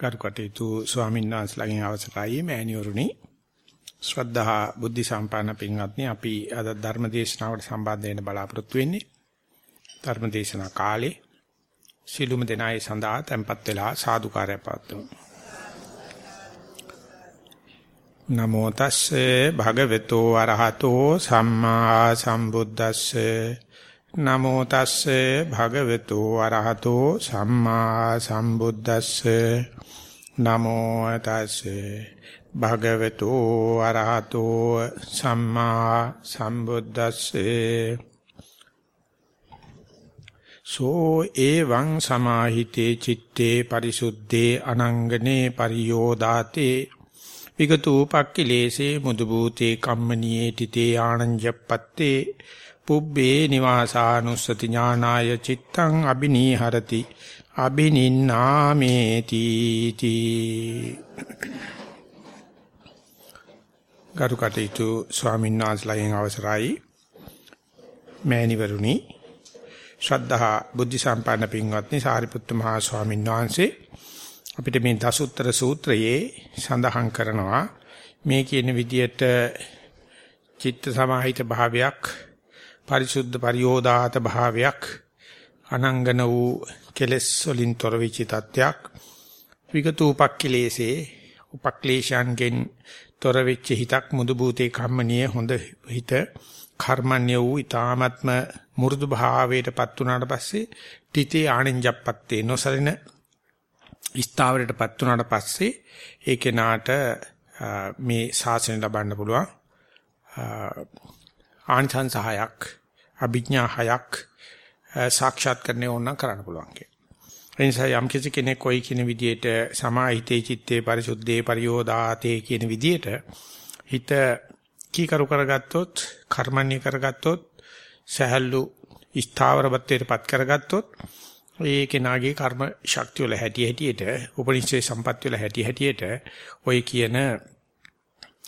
කරුකටේතු ස්වාමීන් වහන්සේලාගෙන් අවසරයි මෑණිවරුනි ශ්‍රද්ධා බුද්ධ සම්පන්න පින්වත්නි අපි අද ධර්ම දේශනාවට සම්බන්ධ වෙන්න බලාපොරොත්තු වෙන්නේ ධර්ම දේශනා කාලේ. සිළුම දෙනායේ සඳහා tempත් වෙලා සාදුකාරය පවත්වමු. නමෝ තස්සේ භගවතු අරහතෝ සම්මා සම්බුද්දස්සේ නමෝ තස්සේ භගවතු අරහතෝ සම්මා සම්බුද්දස්සේ. නමෝ තස්සේ භගවතු අරහතෝ සම්මා සම්බුද්දස්සේ. සෝ එවං සමාහිතේ චitte පරිසුද්ධේ අනංගනේ පරියෝදාතේ. විගතූපක්ඛිලේසේ මුදු භූතේ කම්මනියේ තිතේ ආනංජප්පත්තේ. පුබ්බේ නිවාසානුස්සති ඥානාය චිත්තං අබිනීහරති අබිනින්නාමේති තී. ගරු කටයුතු ස්වාමීන් වහන්සේලාගෙන් අවසරයි. මෑණිවරුනි ශ්‍රද්ධා බුද්ධ සම්පන්න පින්වත්නි සාරිපුත්ත මහා ස්වාමීන් වහන්සේ අපිට මේ දසුත්තර සූත්‍රයේ සඳහන් කරනවා මේ කියන විදියට චිත්ත සමාහිත භාවයක් පරිසුද්ධ පරියෝදාත භාවයක් අනංගන වූ කෙලෙස් වලින් තොර වෙච්ච තත්යක්. විගතූපක්ඛිලේසේ උපක්ලේශයන්ගෙන් තොර වෙච්ච හිතක් මුදු භූතේ කම්මනිය හොඳ හිත කර්මන්‍ය වූ ඊ타ත්ම මුරුදු භාවයටපත් වුණාට පස්සේ තිතේ ආණින්ජප්පත්තේ නොසලින ස්ථාවරයටපත් වුණාට පස්සේ ඒ කෙනාට මේ ශාසනය ලබන්න පුළුවන්. ආනිසංස හයක් අභිඥා හයක් සාක්ෂාත් කරන්න ඕන කරන්න පුළුවන් කිය. ඒ නිසා යම් කිසි කෙනෙක් කොයි කියන විදියට සමාහිතේ චිත්තේ පරිසුද්ධේ පරියෝදාතේ කියන විදියට හිත කීකරු කරගත්තොත් කර්මණ්‍ය කරගත්තොත් සහල්ලු ස්ථාවරබත්තේටපත් කරගත්තොත් ඒ කෙනාගේ කර්ම ශක්තිය වල හැටි හැටියට උපනිෂේ සම්පත්‍ය වල හැටි හැටියට ඔය කියන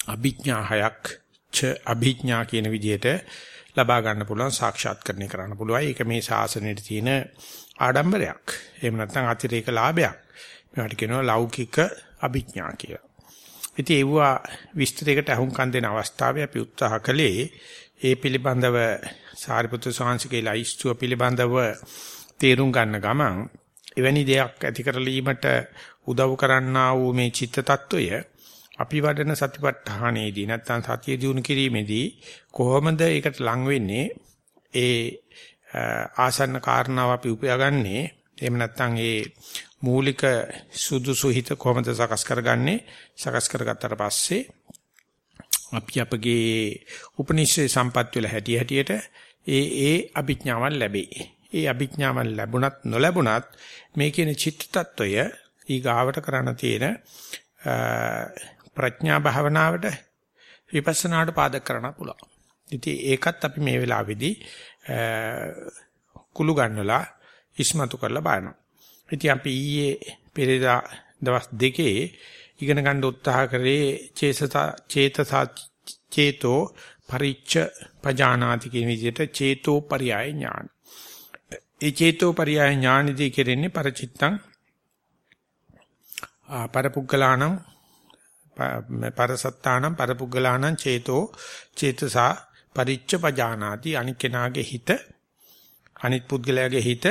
අභිඥා හයක් ච අභිඥා කියන විදිහට ලබා ගන්න පුළුවන් සාක්ෂාත්කරණය කරන්න පුළුවන්. ඒක මේ ශාසනයේ තියෙන ආඩම්බරයක්. එහෙම නැත්නම් අතිරේක ලාභයක්. මේවට කියනවා ලෞකික අභිඥා කියලා. ඉතින් ඒවා විස්තරයකට අහුම්කම් දෙන අවස්ථාවේ අපි උත්සාහ කළේ ඒ පිළිබඳව සාරිපුත්‍ර ස්වාමීන්ගේ ලයිස්තුව පිළිබඳව තේරුම් ගන්න ගමන් එවැනි දෙයක් ඇති කරලීමට උදව් කරන්නා වූ මේ චිත්ත tattවය අපි වඩන සතිපට්ඨානයේදී නැත්නම් සතිය දිනු කිරීමේදී කොහොමද ඒකට ලං වෙන්නේ? ඒ ආසන්න කාරණාව අපි උපයාගන්නේ. එහෙම නැත්නම් ඒ මූලික සුදුසු හිත කොහොමද සකස් කරගන්නේ? සකස් කරගත්තට පස්සේ අපි අපගේ උපනිෂේ සම්පත් වල හැටි හැටියට ඒ ඒ අභිඥාවන් ලැබේ. ඒ අභිඥාවන් ලැබුණත් නොලැබුණත් මේ කියන චිත්ත tattවය ඊගාවට කරන්න තියෙන ප්‍රඥා භාවනාවට විපස්සනාට පාදක කරන්න පුළුවන්. ඉතින් ඒකත් අපි මේ වෙලාවේදී කුළු ගන්නලා ඉස්මතු කරලා බලනවා. ඉතින් අපි ඊයේ පෙරේදා දවස් දෙකේ ඉගෙන ගන්න උත්සාහ කරේ චේතසා චේතසා චේතෝ පරිච්ඡ පජානාති කියන විදිහට චේතෝ පරියාය ඥාන. ඒ චේතෝ පරියාය ඥානදී කෙරෙන්නේ පරචිත්තං පරපුග්ගලාණං පරසත්තානම් පරපුග්ගලාණං චේතෝ චේතසා පරිච්ඡ පජානාති අනිකෙනාගේ හිත අනිත් පුද්ගලයාගේ හිත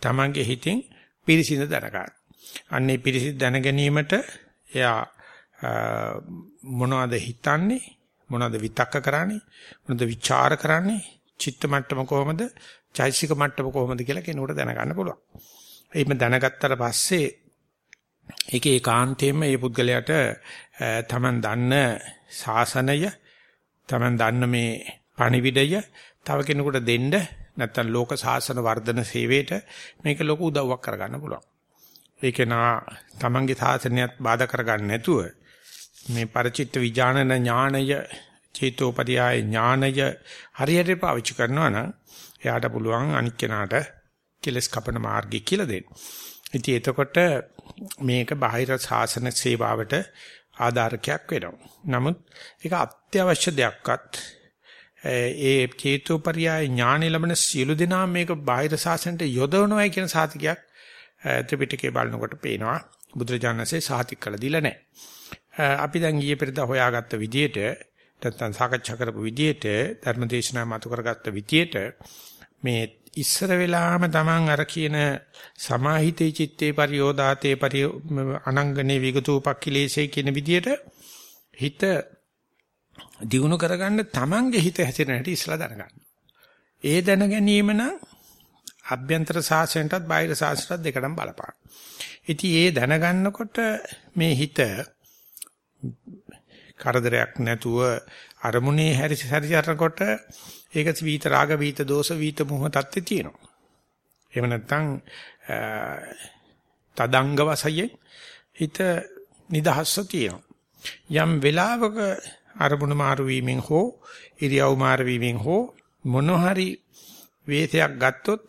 තමන්ගේ හිතින් පිරිසිඳ දරගන්න. අන්නේ පිරිසිඳ දැන ගැනීමට එයා මොනවද හිතන්නේ? මොනවද විතක්ක කරන්නේ? මොනවද ਵਿਚාර කරන්නේ? චිත්ත මට්ටම කොහොමද? චෛසික මට්ටම කොහොමද කියලා කෙනෙකුට දැනගන්න පුළුවන්. එහෙම දැනගත්තට පස්සේ ඒකේ ඒකාන්තයෙන්ම මේ පුද්ගලයාට තමන් දන්න ශාසනය තමන් දන්න මේ පණිවිඩය තව කෙනෙකුට දෙන්න නැත්තම් ලෝක ශාසන වර්ධන සේවයට මේක ලොකු උදව්වක් කරගන්න පුළුවන්. ඒක නා තමන්ගේ ශාසනයත් බාධා කරගන්න නැතුව මේ පරිචිත්ත විඥානන ඥානය චේතෝපරියාය ඥානය හරියට පාවිච්චි කරනවා නම් එයාට පුළුවන් අනික් කෙනාට කෙලස් කපන මාර්ගය කියලා දෙන්න. ඉතින් එතකොට මේක බාහිර ශාසන සේවාවට ආධාරකයක් වෙනවා. නමුත් ඒක අත්‍යවශ්‍ය දෙයක්වත් ඒ චේතෝපරියාය ඥානෙ ලැබෙන සියලු දෙනා මේක බාහිර ශාසනයට යොදවනවායි කියන සාතිකයක් ත්‍රිපිටකේ බලනකොට පේනවා. බුදුරජාණන්සේ සාතික් කළ දීලා නැහැ. අපි දැන් ඊයේ පෙරේද හොයාගත්ත විදියට නැත්නම් සාකච්ඡා කරපු විදියට ධර්මදේශනා මතු කරගත්ත විදියට මේ ඉස්සර වෙලාම Taman අර කියන සමාහිතේ චිත්තේ පරියෝදාතේ පරි අනංගනේ විගතූපක්ඛිලේශේ කියන විදියට හිත දිනු කරගන්න Tamanගේ හිත හැසිරෙන හැටි ඉස්සලා දැනගන්න. ඒ දැන ගැනීම නම් අභ්‍යන්තර සාසනයටත් බාහිර සාසනයටත් දෙකටම බලපාන. ඉතින් ඒ දැනගන්නකොට මේ හිත කරදරයක් නැතුව අරමුණේ හැරි හැරිතරකොට ඒක වීත රාග වීත දෝෂ වීත මොහ තත්ත්වයේ තියෙනවා. එහෙම නැත්නම් තදංග වශයෙන් හිත නිදහස්ව තියෙනවා. යම් වෙලාවක අරමුණ මාරු වීමෙන් හෝ ඉරියව් මාරු වීමෙන් හෝ මොන හරි වේතයක් ගත්තොත්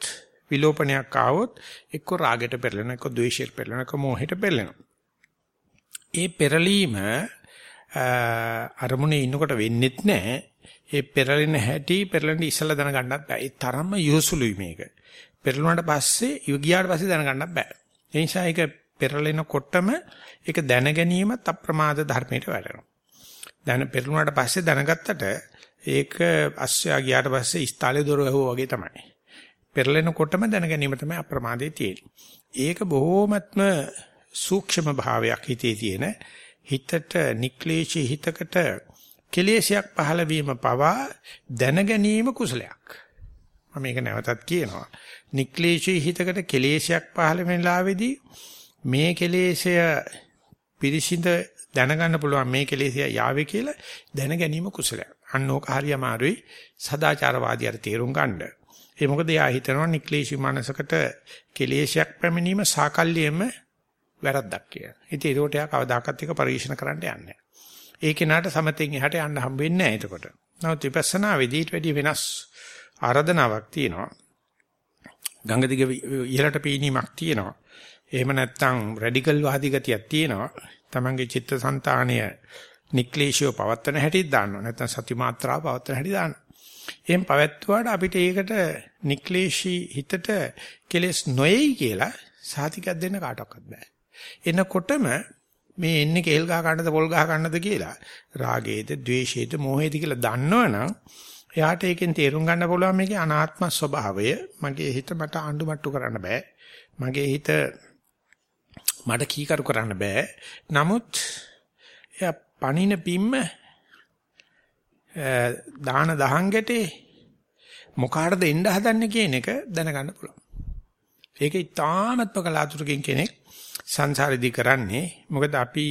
විලෝපනයක් ආවොත් එක්ක රාගයට පෙරලෙන එක්ක ද්වේෂයට පෙරලෙන එක්ක මෝහයට පෙරලෙනවා. ඒ පෙරලීම අරමුණේ ඉන්නකොට වෙන්නෙත් නැහැ. ඒ පෙරලෙන හැටි පෙරලෙන ඉස්සලා දැනගන්නත් බෑ. ඒ තරම්ම යොසුලුයි මේක. පෙරළුණාට පස්සේ ඉව ගියාට පස්සේ දැනගන්නත් බෑ. ඒ නිසා ඒක පෙරලෙනකොටම ඒක දැන ගැනීමත් අප්‍රමාද ධර්මයට වැටෙනවා. දැන පෙරළුණාට පස්සේ දැනගත්තට ඒක අස්සයා ගියාට පස්සේ ඉස්තාලේ දොර වැහුවා වගේ තමයි. පෙරලෙනකොටම දැන ගැනීම තමයි අප්‍රමාදයේ තියෙන්නේ. ඒක බොහෝමත්ම සූක්ෂම භාවයක් හිතේ තියෙන හිතට නික්ලේශී හිතකට කෙලේශයක් පහළ වීම පවා දැන ගැනීම කුසලයක්. මම මේක නැවතත් කියනවා. නික්ලේශී හිතකට කෙලේශයක් පහළ වෙනලාවේදී මේ කෙලේශය පිරිසිඳ දැනගන්න පුළුවන් මේ කෙලෙසිය යාවේ කියලා දැන ගැනීම කුසලයක්. අන්න ඕක හරි අමාරුයි සදාචාරවාදියාට තේරුම් ගන්න. ඒ මොකද එයා හිතනවා නික්ලේශී මනසකට කෙලේශයක් පැමිණීම සාකල්යෙම වැරද්දක් කියලා. ඉතින් ඒකට එයා කවදාකවත් එක පරිශන කරන්න යන්නේ ඒ කෙනාට සමතෙන් එහාට යන්න හම්බ වෙන්නේ නැහැ එතකොට. නමුත් විපස්සනා වෙදී ඊට වැඩි වෙනස් ආරාධනාවක් තියෙනවා. ගංග දිග ඉහළට පීනීමක් තියෙනවා. එහෙම නැත්නම් රැඩිකල් වාදී ගතියක් තියෙනවා. තමන්ගේ චිත්තසංතානය නික්ලේශියව පවත්තන හැටිත් දාන්නවා. නැත්නම් සති මාත්‍රාව පවත්තන හැටි දාන්නවා. එහෙන් පවත්වාට අපිට ඒකට නික්ලේශී හිතට කෙලස් නොයයි කියලා සාතිකයක් දෙන්න කාටවත් බෑ. එනකොටම මේ එන්නේ කේල් ගහ ගන්නද පොල් ගහ ගන්නද කියලා රාගයේද ද්වේෂයේද මෝහයේද කියලා දන්නවනම් එයාට ඒකෙන් තේරුම් ගන්න පුළුවන් මේකේ අනාත්ම ස්වභාවය මගේ හිත මට ආඳුම්ට්ටු කරන්න බෑ මගේ හිත මට කීකරු කරන්න බෑ. නමුත් එයා පණින පිම්ම දාන දහං ගැටේ මොකාටද එන්න හදන්නේ කියන එක දැනගන්න පුළුවන්. ඒක ඉතාමත්ම කලාතුරකින් කෙනෙක් සංසාරෙදි කරන්නේ. මොකද අපි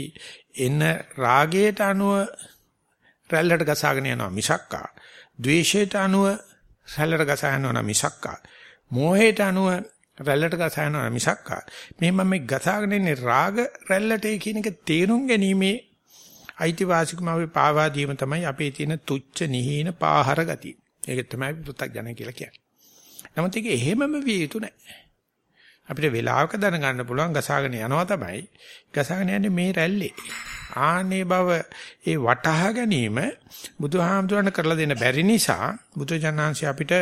එන රාගයට අනුව රැල්ලට ගසාගෙන යනවා මිසක්කා. ද්වේෂයට අනුව රැල්ලට ගසාගෙන යනවා මිසක්කා. මෝහයට අනුව රැල්ලට ගසනවා මිසක් මේ මම මේ ගසාගෙන ඉන්නේ රාග රැල්ලට කියන එක තේරුම් ගැනීමේ අයිතිවාසිකම අපි පාවා දීම තමයි අපේ තියෙන තුච්ච නිහීන පාහර ගතිය. ඒක තමයි පු탁ජන කියලා කියන්නේ. නමුත් ඒක එහෙමම විය යුතු නැහැ. අපිට වෙලාවක දැනගන්න පුළුවන් ගසාගෙන යනවා තමයි. ගසාගෙන යන්නේ මේ රැල්ලේ. ආනේ බව ඒ වටහා ගැනීම බුදුහාමුදුරන් කරලා දෙන්න බැරි නිසා බුදුජානන්සේ අපිට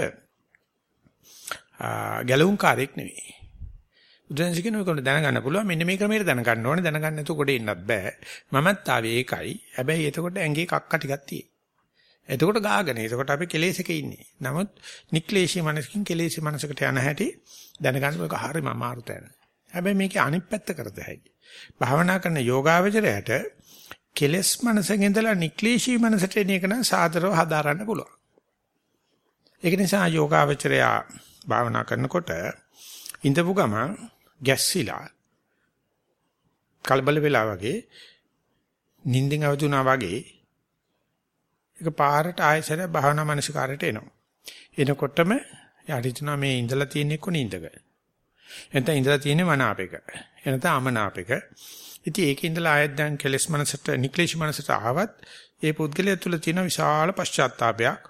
ගැලවුම් කාර්යයක් නෙවෙයි. බුදුන්සේ කියන එක දැනගන්න පුළුවන් මෙන්න මේ ක්‍රමයට දැනගන්න ඕනේ දැනගන්න නැතුව කොට ඉන්නත් බෑ. මමත් ආවේ ඒකයි. හැබැයි එතකොට ඇඟේ කක්ක ටිකක් තියෙයි. එතකොට ගාගෙන. එතකොට අපි කෙලෙසක ඉන්නේ. නමුත් නික්ලේශී මනසකින් කෙලෙසී මනසකට යන හැටි දැනගන්න එක හරියම අමාරු තැන. හැබැයි මේකේ අනිත් පැත්ත කරත හැකියි. භාවනා කරන යෝගාවචරයට කෙලස් මනසෙන් ඉඳලා නික්ලේශී මනසට එන එක නම් සාදරව හදාරන්න පුළුවන්. ඒක නිසා යෝගාවචරයා භාවනා කරනකොට ඉඳපු ගමන් ගැස්සිලා කලබල වෙලා වගේ නිින්දෙන් අවදුනා වගේ ඒක පාරට ආයසර භාවනා මනසිකාරයට එනවා. එනකොටම යටිතුනා මේ ඉඳලා තියෙන්නේ කො නිින්දක. එතන ඉඳලා තියෙන්නේ මනාපෙක. එනත අමනාපෙක. ඉතින් ඒකේ ඉඳලා ආයෙත් දැන් කෙලස් මනසට නික්ලේශ මනසට ආවත් ඒ පුද්ගලයා තුළ තියෙන විශාල පශ්චාත්තාවයක්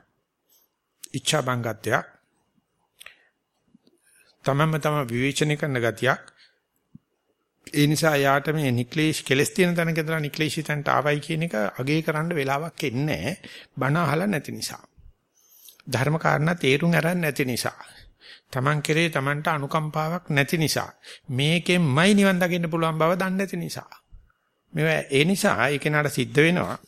ඉච්ඡා බංගත්වයක් තමම තම විවේචනය කරන ගතියක් ඒ නිසා යාට මේ නික්ලේශ කෙලස් තියෙන තැනක ඉඳලා නික්ලේශී තැනට ආවයි කියන එක අගේ කරන්න වෙලාවක් එන්නේ බණ අහලා නැති නිසා ධර්ම කාරණා තේරුම් අරන් නැති නිසා Taman කෙරේ Tamanට අනුකම්පාවක් නැති නිසා. මේකෙන්මයි නිවන් දකින්න පුළුවන් බව දන්නේ නැති නිසා. මේවා ඒ නිසා ඒ කෙනාට සිද්ධ වෙනවා.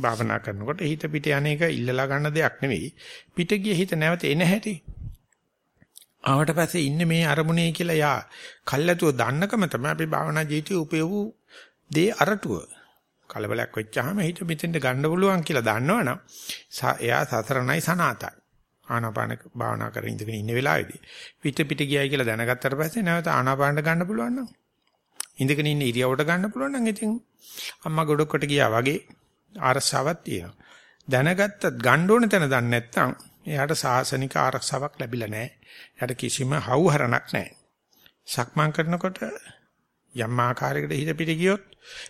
භාවනා කරනකොට හිත පිට යන්නේක ඉල්ලලා ගන්න දෙයක් නෙවෙයි. පිට ගිය හිත නැවත එන හැටි. ආවට පස්සේ ඉන්නේ මේ අරමුණේ කියලා යා කල්ැතුව දන්නකම තමයි අපි භාවනා ජීවිතයේ උපයවූ දේ අරටුව. කලබලයක් වෙච්චාම හිත මෙතෙන්ට ගන්න පුළුවන් කියලා දන්නවනම් එයා සතරණයි සනාතයි. ආනාපාන භාවනා කරගෙන ඉඳගෙන ඉන්න වෙලාවේදී පිට පිට ගියයි කියලා දැනගත්තට පස්සේ නැවත ආනාපානට ගන්න පුළුවන් නම් ඉඳගෙන ඉන්න ඉරියවට ගන්න පුළුවන් නම් ඉතින් අම්මා ගොඩකට ගියා වගේ ආරක්ෂාවක් තියෙනවා. දැනගත්තත් ගන්න ඕන තැන දන්නේ නැත්නම් එයාට සාසනික ආරක්ෂාවක් ලැබිලා නැහැ. එයාට කිසිම හවුහරණක් නැහැ. සක්මන් කරනකොට යම් ආකාරයකට හිත පිට ගියොත්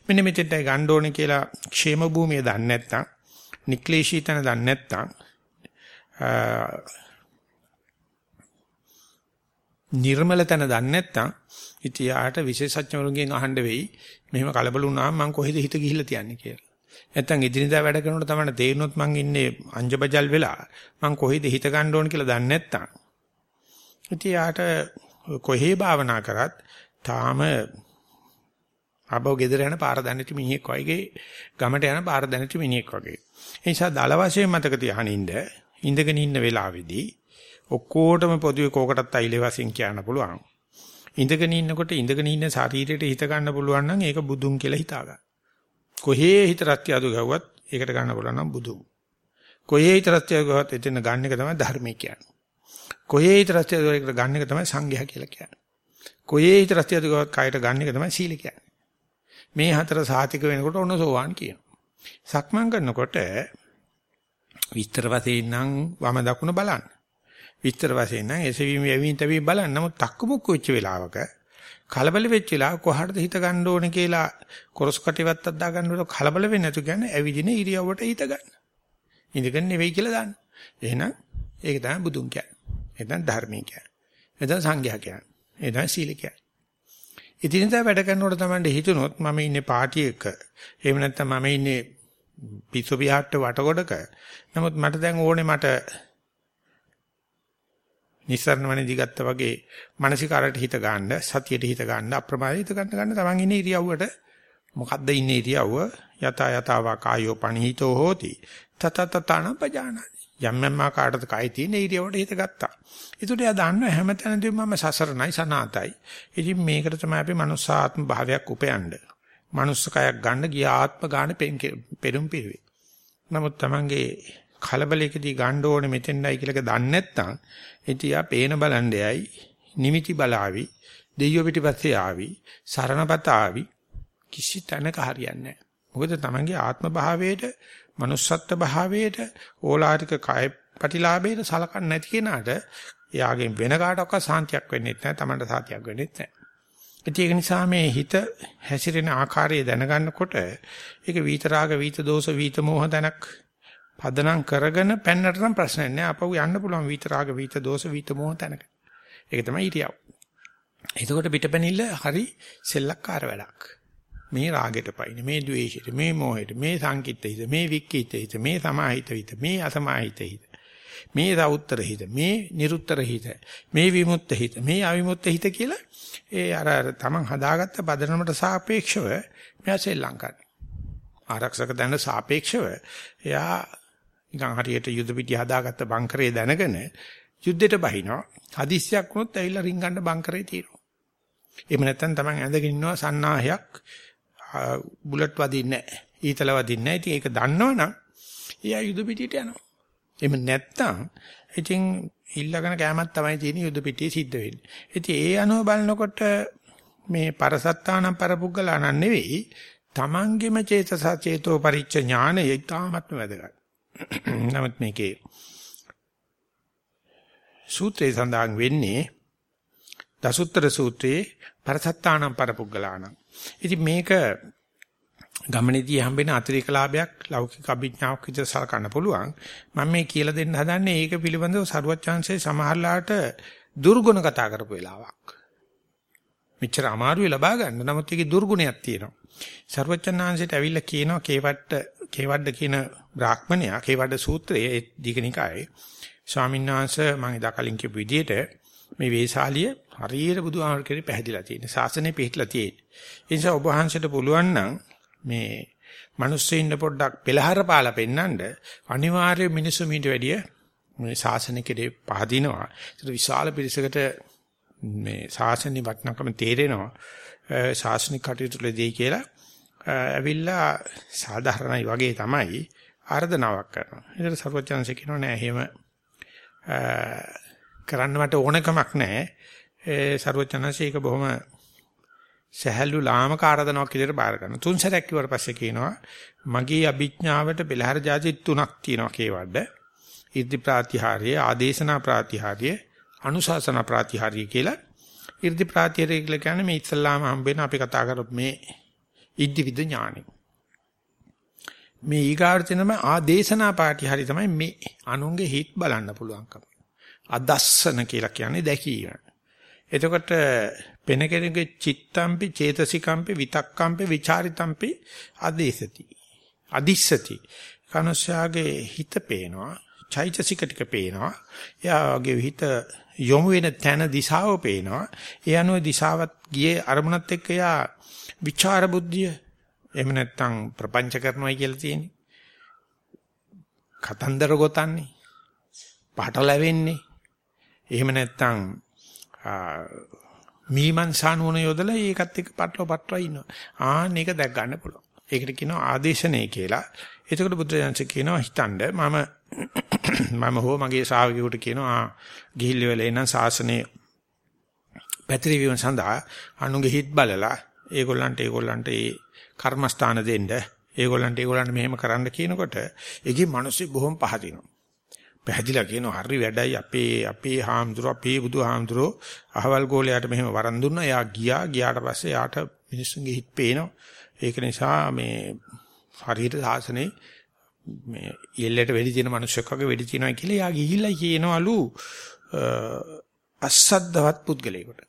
මෙන්න මෙතෙන්ටයි ගන්න ඕනේ කියලා ക്ഷേම භූමිය දන්නේ නැත්නම් නික්ලේශී තැන දන්නේ නැත්නම් නිර්මල තැන දන්නේ නැත්නම් ඉතියාට විශේෂඥවරුන්ගෙන් අහන්න වෙයි මෙහෙම කලබල වුණාම මං කොහෙද හිත ගිහිල්ලා තියන්නේ කියලා. නැත්නම් එදිනදා වැඩ කරනකොට තමයි තේරෙනොත් මං ඉන්නේ අංජබජල් වෙලා මං කොහෙද හිත ගන්න ඕන කියලා දන්නේ නැත්නම් ඉතියාට කොහේ භාවනා කරත් තාම ආපහු ගෙදර යන පාර දැනෙච්ච මිනිහෙක් වගේ ගමට යන පාර දැනෙච්ච මිනිහෙක් වගේ. ඒ නිසා දල වශයෙන් මතක තියානින්න ඉඳගෙන ඉන්න වෙලාවේදී ඔක්කොටම පොදුවේ කෝකටත් අයිලේ වශයෙන් කියන්න පුළුවන්. ඉඳගෙන ඉන්නකොට ඉඳගෙන ඉන්න ශරීරයට හිත ගන්න පුළුවන් නම් ඒක බුදුන් කියලා හිතා ගන්න. කොහේ හිත රත්යදු ගවුවත් ඒකට ගන්න පුළුවන් නම් බුදුන්. කොහේ හිත රත්යදු ගවුවත් එතන ගන්න එක තමයි ධර්මය කියන්නේ. කොහේ හිත රත්යදු එකට ගන්න එක තමයි සංඝයා කියලා කියන්නේ. කොහේ හිත රත්යදු ගවුවත් කයට ගන්න එක තමයි සීල කියන්නේ. මේ හතර සාතික වෙනකොට ඔන්න සෝවාන් කියනවා. සක්මන් කරනකොට විස්තර වශයෙන් නම් වම දකුණ බලන්න. විස්තර වශයෙන් නම් එසවීම යැවීම තැවීම බලන්න. නමුත් තක්කමුක්ක වෙච්ච වෙලාවක කලබල වෙච්ච වෙලාව කොහටද හිත ගන්න ඕනේ කියලා කොරස් කටේවත් අද්දා ගන්නකොට කලබල වෙන්නේ නැතු කියන්නේ ඇවිදින ඉරියව්වට හිත ගන්න. ඉඳගෙන නෙවෙයි කියලා දාන්න. එහෙනම් ඒක තමයි බුදුන් කියන්නේ. එතන ධර්මී කියන්නේ. එතන සංඝයා කියන්නේ. එතන සීල කියන්නේ. ඉතින්දා වැඩ කරනකොට තමයි හිතුනොත් මම ඉන්නේ පාටි එක. එහෙම නැත්නම් මම ඉන්නේ පිස්සු පියාට්ට වටකොඩක. නමුත් මට දැන් ඕනේ මට නිස්සරණ වනේ දිගත්ත වගේ මානසිකාරයට හිත ගන්න, සතියට හිත ගන්න, අප්‍රමාදිත හිත ගන්න ගන්න තමන් ඉන්නේ ඉරියව්වට මොකද්ද ඉන්නේ ඉරියව්ව? යත යතාවා කායෝ පනිහිතෝ හෝති. තත තතන පජානාති. යම් යම් ආකාරයකට කයි තියෙන ඉරියව්වට හිත ගත්තා. ඒකට එයා දන්නවා හැමතැනදීම මම සසරණයි සනාතයි. ඉතින් මේකට තමයි අපි මනුස්සාත්ම භාවයක් උපයන්නේ. මනුස්ස කයක් ගන්න ගිය ආත්ම ගන්න පෙරුම් පිරුවේ. නමුත් Tamange කලබලයකදී ගන්න ඕනේ මෙතෙන්ඩයි කියලා දන්නේ නැත්නම් ඉතියා පේන බලණ්ඩයයි නිමිති බලාවි දෙයියෝ පිටිපස්සේ ආවි සරණපත ආවි කිසි තැනක හරියන්නේ නැහැ. මොකද Tamange ආත්ම භාවයේට manussත්ත්ව භාවයේට ඕලාරික කය ප්‍රතිලාභයට සලකන්නේ නැති කෙනාට එයාගෙන් වෙන කාටවත් සාන්තියක් වෙන්නේ නැහැ. Tamanට සාතියක් වෙන්නේ නැහැ. ඒක නිසා මේ හිත හැසිරෙන ආකාරය දැනගන්නකොට ඒක විතරාග විත දෝෂ විත මොහ දනක් පදනම් කරගෙන පෙන්නට නම් ප්‍රශ්නයක් නෑ අපව යන්න පුළුවන් විතරාග විත දෝෂ විත මොහ තැනක. ඒක තමයි ඉරියව්. එතකොට පිටපැනිල්ල හරි සෙල්ලක්කාර වැඩක්. මේ රාගෙට පයින් මේ ද්වේෂෙට මේ මොහෙට මේ සංකිට හිත මේ වික්කිත හිත මේ සමාහිත හිත මේ අසමාහිත හිත මේ සවුත්තර හිත මේ නිරුත්තර හිත මේ විමුක්ත හිත මේ අවිමුක්ත හිත කියලා ඒ අර අර තමන් හදාගත්ත පදනමට සාපේක්ෂව මෙයා සෙල්ලම් කරනවා. ආරක්ෂක දැන සාපේක්ෂව එයා නිකන් හරියට යුද පිටිය හදාගත්ත බංකරේ දැනගෙන යුද්ධෙට බහිනවා. හදිස්සියක් වුණොත් ඇවිල්ලා රින්ගන්න බංකරේ තියෙනවා. එහෙම නැත්නම් තමන් ඇඳගෙන ඉන්නවා සන්නාහයක් බුලට් වදින්නේ නැහැ. ඊතල වදින්නේ නැහැ. ඉතින් ඒක දන්නවනම් එයා යුද පිටියට යනවා. එහෙම නැත්නම් ඉතින් ඉල්ලගෙන කැමත් තමයි තියෙන යුද පිටියේ සිද්ධ වෙන්නේ. ඉතින් ඒ අනුව බලනකොට මේ පරසත්තානම් පරපුග්ගලානම් නෙවෙයි තමන්ගෙම චේතස චේතෝ පරිච්ඡ ඥානය ඉතාමත්ම වැදගත්. නමුත් මේකේ සූත්‍රයේ සඳහන් වෙන්නේ දසුත්තර සූත්‍රයේ පරසත්තානම් පරපුග්ගලානම්. ඉතින් මේක ගමනේදී හම්බෙන අතිරේක ලාභයක් ලෞකික අභිඥාවක් විදිහට සලකන්න පුළුවන්. මම මේ කියලා දෙන්න හදන්නේ ඒක පිළිබඳව සරුවච්චාන්සේ සමහරලාට දුර්ගුණ කතා කරපු වෙලාවක්. මෙච්චර අමාරුයි ලබා ගන්න. නමුත් ඒකේ දුර්ගුණයක් තියෙනවා. සරුවච්චාන්හන්සේට ඇවිල්ලා කියනවා කේවට්ට කේවඩ කියන බ්‍රාහ්මණයා කේවඩ සූත්‍රයේ දීගනිකායේ ස්වාමීන් වහන්සේ මම ඉදා කලින් කියපු විදිහට මේ වේශාලිය හරියට බුදුහාමර කෙරේ පැහැදිලා තියෙන. ශාසනය පිළිట్లా තියෙන. ඒ නිසා ඔබ වහන්සේට පුළුවන් නම් මේ මිනිස්සු ඉන්න පොඩ්ඩක් පෙළහර පාලා පෙන්නඳ අනිවාර්ය මිනිස්සු මීට වැඩිය මේ ශාසනය කෙරේ පහදිනවා. ඒක විශාල පිරිසකට මේ ශාසනික වටිනාකම තේරෙනවා. ශාසනික කටයුතුලදී කියලා ඇවිල්ලා සාධාරණයි වගේ තමයි ආර්දනාවක් කරනවා. ඒකට සර්වඥාන්සේ කියනවා නෑ එහෙම කරන්න මට ඕනකමක් නෑ. ඒ සර්වඥාන්සේ ඒක බොහොම සහැල්ලු ලාමක ආරාධනාවක් විදිහට බාර ගන්න. තුන් සැරයක් කිව්වට පස්සේ කියනවා මගේ අභිඥාවට බෙලහර જાති තුනක් තියෙනවා කේවඩ. ඉර්ධි ප්‍රාතිහාර්ය, ආදේශනා ප්‍රාතිහාර්ය, අනුශාසනා ප්‍රාතිහාර්ය කියලා. ඉර්ධි ප්‍රාතිහාර්ය කියලා කියන්නේ මේ ඉස්ලාම හම්බෙන අපි කතා කරපු මේ ඉද්ධි විද ඥානෙ. මේ ඊගාර්ථනම ආදේශනා පාටිහාරි තමයි මේ අනුන්ගේ හිත් බලන්න පුළුවන්කම. අදස්සන කියලා කියන්නේ දැකීම. එතකොට පෙන කෙනෙකුගේ චිත්තම්පි චේතසිකම්පි විතක්කම්පි ਵਿਚාරිතම්පි අදේසති. අදිස්සති. කනසයාගේ හිත පේනවා, චෛතසික ටික පේනවා. එයාගේ හිත යොමු වෙන තැන දිශාව පේනවා. ඒ අනුව දිශාවත් ගියේ අරමුණත් එක්ක එයා විචාර බුද්ධිය එහෙම නැත්නම් ප්‍රපංච කරනවායි කියලා තියෙන්නේ. කතන්දර ගොතන්නේ. පාටලැවෙන්නේ. එහෙම නැත්නම් මීමන්සා නුවණ යොදලා ඒකත් එක්ක පටලව පටලව ඉන්නවා. ආන්න ඒක දැක් ගන්න පුළුවන්. ඒකට කියනවා ආදේශනේ කියලා. එතකොට බුදුරජාණන් කියනවා හිතනද මම මම හෝ මගේ ශ්‍රාවකයෙකුට කියනවා ගිහිල්ල වෙලා එනං ශාසනයේ පැතිරවීම සඳහා අනුගේ හිත් බලලා ඒගොල්ලන්ට ඒගොල්ලන්ට ඒ කර්මස්ථාන දෙන්න ඒගොල්ලන්ට ඒගොල්ලන්ට මෙහෙම කරන්න කියනකොට ඒකේ මිනිස්සු බොහොම පහදිනවා. පැහැදිලා කියනවා හරි වැඩයි අපේ අපේ හාමුදුරුවෝ අපේ බුදුහාමුදුරුවෝ අහවල් ගෝලයට මෙහෙම වරන් දුන්නා. එයා ගියා. ගියාට පස්සේ යාට මිනිස්සුන්ගේ හිත් පේනවා. ඒක නිසා මේ හරියට සාසනේ මේ යෙල්ලට වෙඩි තියෙන මිනිස්සුක් වගේ වෙඩි තියනවා කියලා යා ගිහිල්ලා කියනවලු අසද්දවත් පුද්ගලයෙකුට.